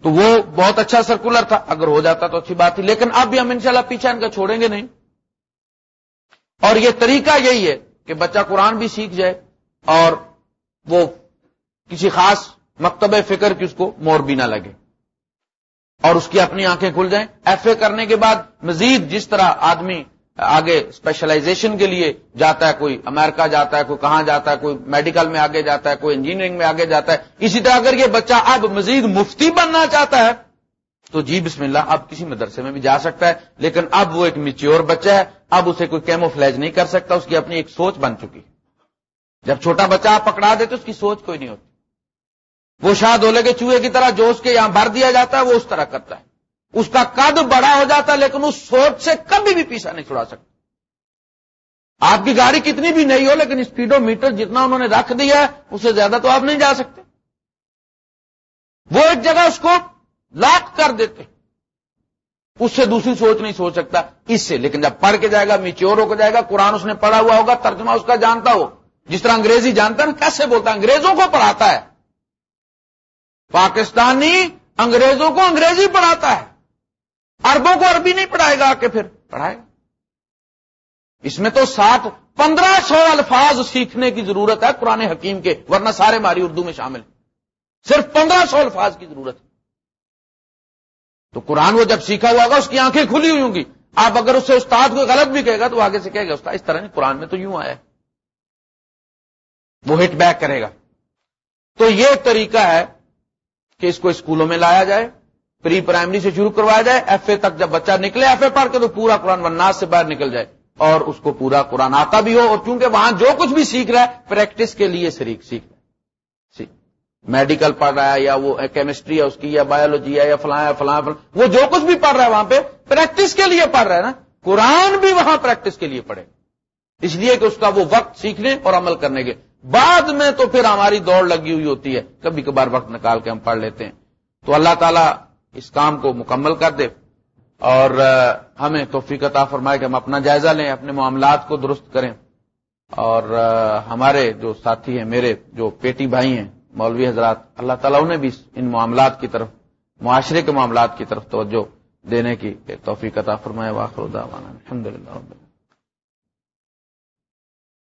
تو وہ بہت اچھا سرکولر تھا۔ اگر ہو جاتا تو اچھی بات تھی، لیکن اب بھی ہم انشاءاللہ پیچھے ان کا چھوڑیں گے نہیں۔ اور یہ طریقہ یہی ہے کہ بچہ قرآن بھی سیکھ جائے اور وہ کسی خاص مکتب فکر کی اس کو مور بھی نہ لگے اور اس کی اپنی آنکھیں کھل جائیں۔ ایف اے کرنے کے بعد مزید جس طرح آدمی آگے اسپیشلائزیشن کے لیے جاتا ہے کوئی امریکہ جاتا ہے، کوئی کہاں جاتا ہے، کوئی میڈیکل میں آگے جاتا ہے، کوئی انجینئرنگ میں آگے جاتا ہے۔ اسی طرح اگر یہ بچہ اب مزید مفتی بننا چاہتا ہے، تو جی بسم اللہ، اب کسی مدرسے میں بھی جا سکتا ہے، لیکن اب وہ ایک میچیور بچہ ہے، اب اسے کوئی کیمو فلیج نہیں کر سکتا، اس کی اپنی ایک سوچ بن چکی۔ جب چھوٹا بچہ آپ پکڑا دیتے، اس کی سوچ کوئی نہیں ہوتی۔ وہ شاہ دولے کے چوہے کی طرح جو اس کے یہاں بھر دیا جاتا ہے، وہ اس طرح کرتا ہے۔ اس کا قد بڑا ہو جاتا لیکن اس سوچ سے کبھی بھی پیچھا نہیں چھڑا سکتا۔ آپ کی گاڑی کتنی بھی نہیں ہو لیکن اسپیڈو میٹر جتنا انہوں نے رکھ دیا ہے اس سے زیادہ تو آپ نہیں جا سکتے۔ وہ ایک جگہ اس کو لاک کر دیتے۔ اس سے دوسری سوچ نہیں سوچ سکتا۔ اس سے، لیکن جب پڑھ کے جائے گا میچور ہو کے جائے گا، قرآن اس نے پڑھا ہوا ہوگا، ترجمہ اس کا جانتا ہو۔ جس طرح انگریزی جانتا ہے نا، کیسے بولتا ہے؟ انگریزوں کو پڑھاتا ہے۔ پاکستانی انگریزوں کو انگریزی پڑھاتا ہے۔ اربوں کو عربی نہیں پڑھائے گا کہ پھر پڑھائے۔ گا اس میں تو سات، پندرہ سو الفاظ سیکھنے کی ضرورت ہے قرآن حکیم کے، ورنہ سارے ماری اردو میں شامل۔ صرف پندرہ سو الفاظ کی ضرورت ہے۔ تو قرآن وہ جب سیکھا ہوا ہوگا اس کی آنکھیں کھلی ہوئی ہوں گی۔ آپ اگر اس سے استاد کو غلط بھی کہے گا تو آگے سے کہے گا، استاد، اس طرح نہیں، قرآن میں تو یوں آیا وہ ہٹ بیک کرے گا۔ تو یہ طریقہ ہے کہ اس کو اسکولوں میں لایا جائے۔ پری پرائمری سے شروع کروایا جائے، ایف اے تک جب بچہ نکلے، ایف اے پڑھ کے تو پورا قرآن ورناس سے باہر نکل جائے۔ اور اس کو پورا قرآن آتا بھی ہو، اور چونکہ وہاں جو کچھ بھی سیکھ رہا ہے، پریکٹس کے لیے شریک سیکھ رہا ہے۔ جی۔ میڈیکل پڑھ رہا ہے، یا وہ کیمسٹری ہے، اس کی، یا بایولوجی ہے، یا فلاں فلاں۔ وہ جو کچھ بھی پڑھ رہا ہے وہاں پہ، پریکٹس کے لیے پڑھ رہا ہے نا۔ قرآن بھی وہاں پریکٹس کے لیے پڑھے۔ اس لیے کہ اس کا وہ وقت سیکھنے اور عمل کرنے کے۔ بعد میں تو پھر ہماری دوڑ لگی ہوئی ہوتی ہے۔ کبھی کبھار وقت نکال کے ہم پڑھ لیتے ہیں۔ تو اللہ تعالیٰ اس کام کو مکمل کر دے اور ہمیں توفیق عطا فرمائے کہ ہم اپنا جائزہ لیں، اپنے معاملات کو درست کریں۔ اور ہمارے جو ساتھی ہیں، میرے جو پیٹی بھائی ہیں، مولوی حضرات، اللہ تعالیٰ نے بھی ان معاملات کی طرف، معاشرے کے معاملات کی طرف توجہ دینے کی توفیق عطا فرمائے۔ واخر الحمد للہ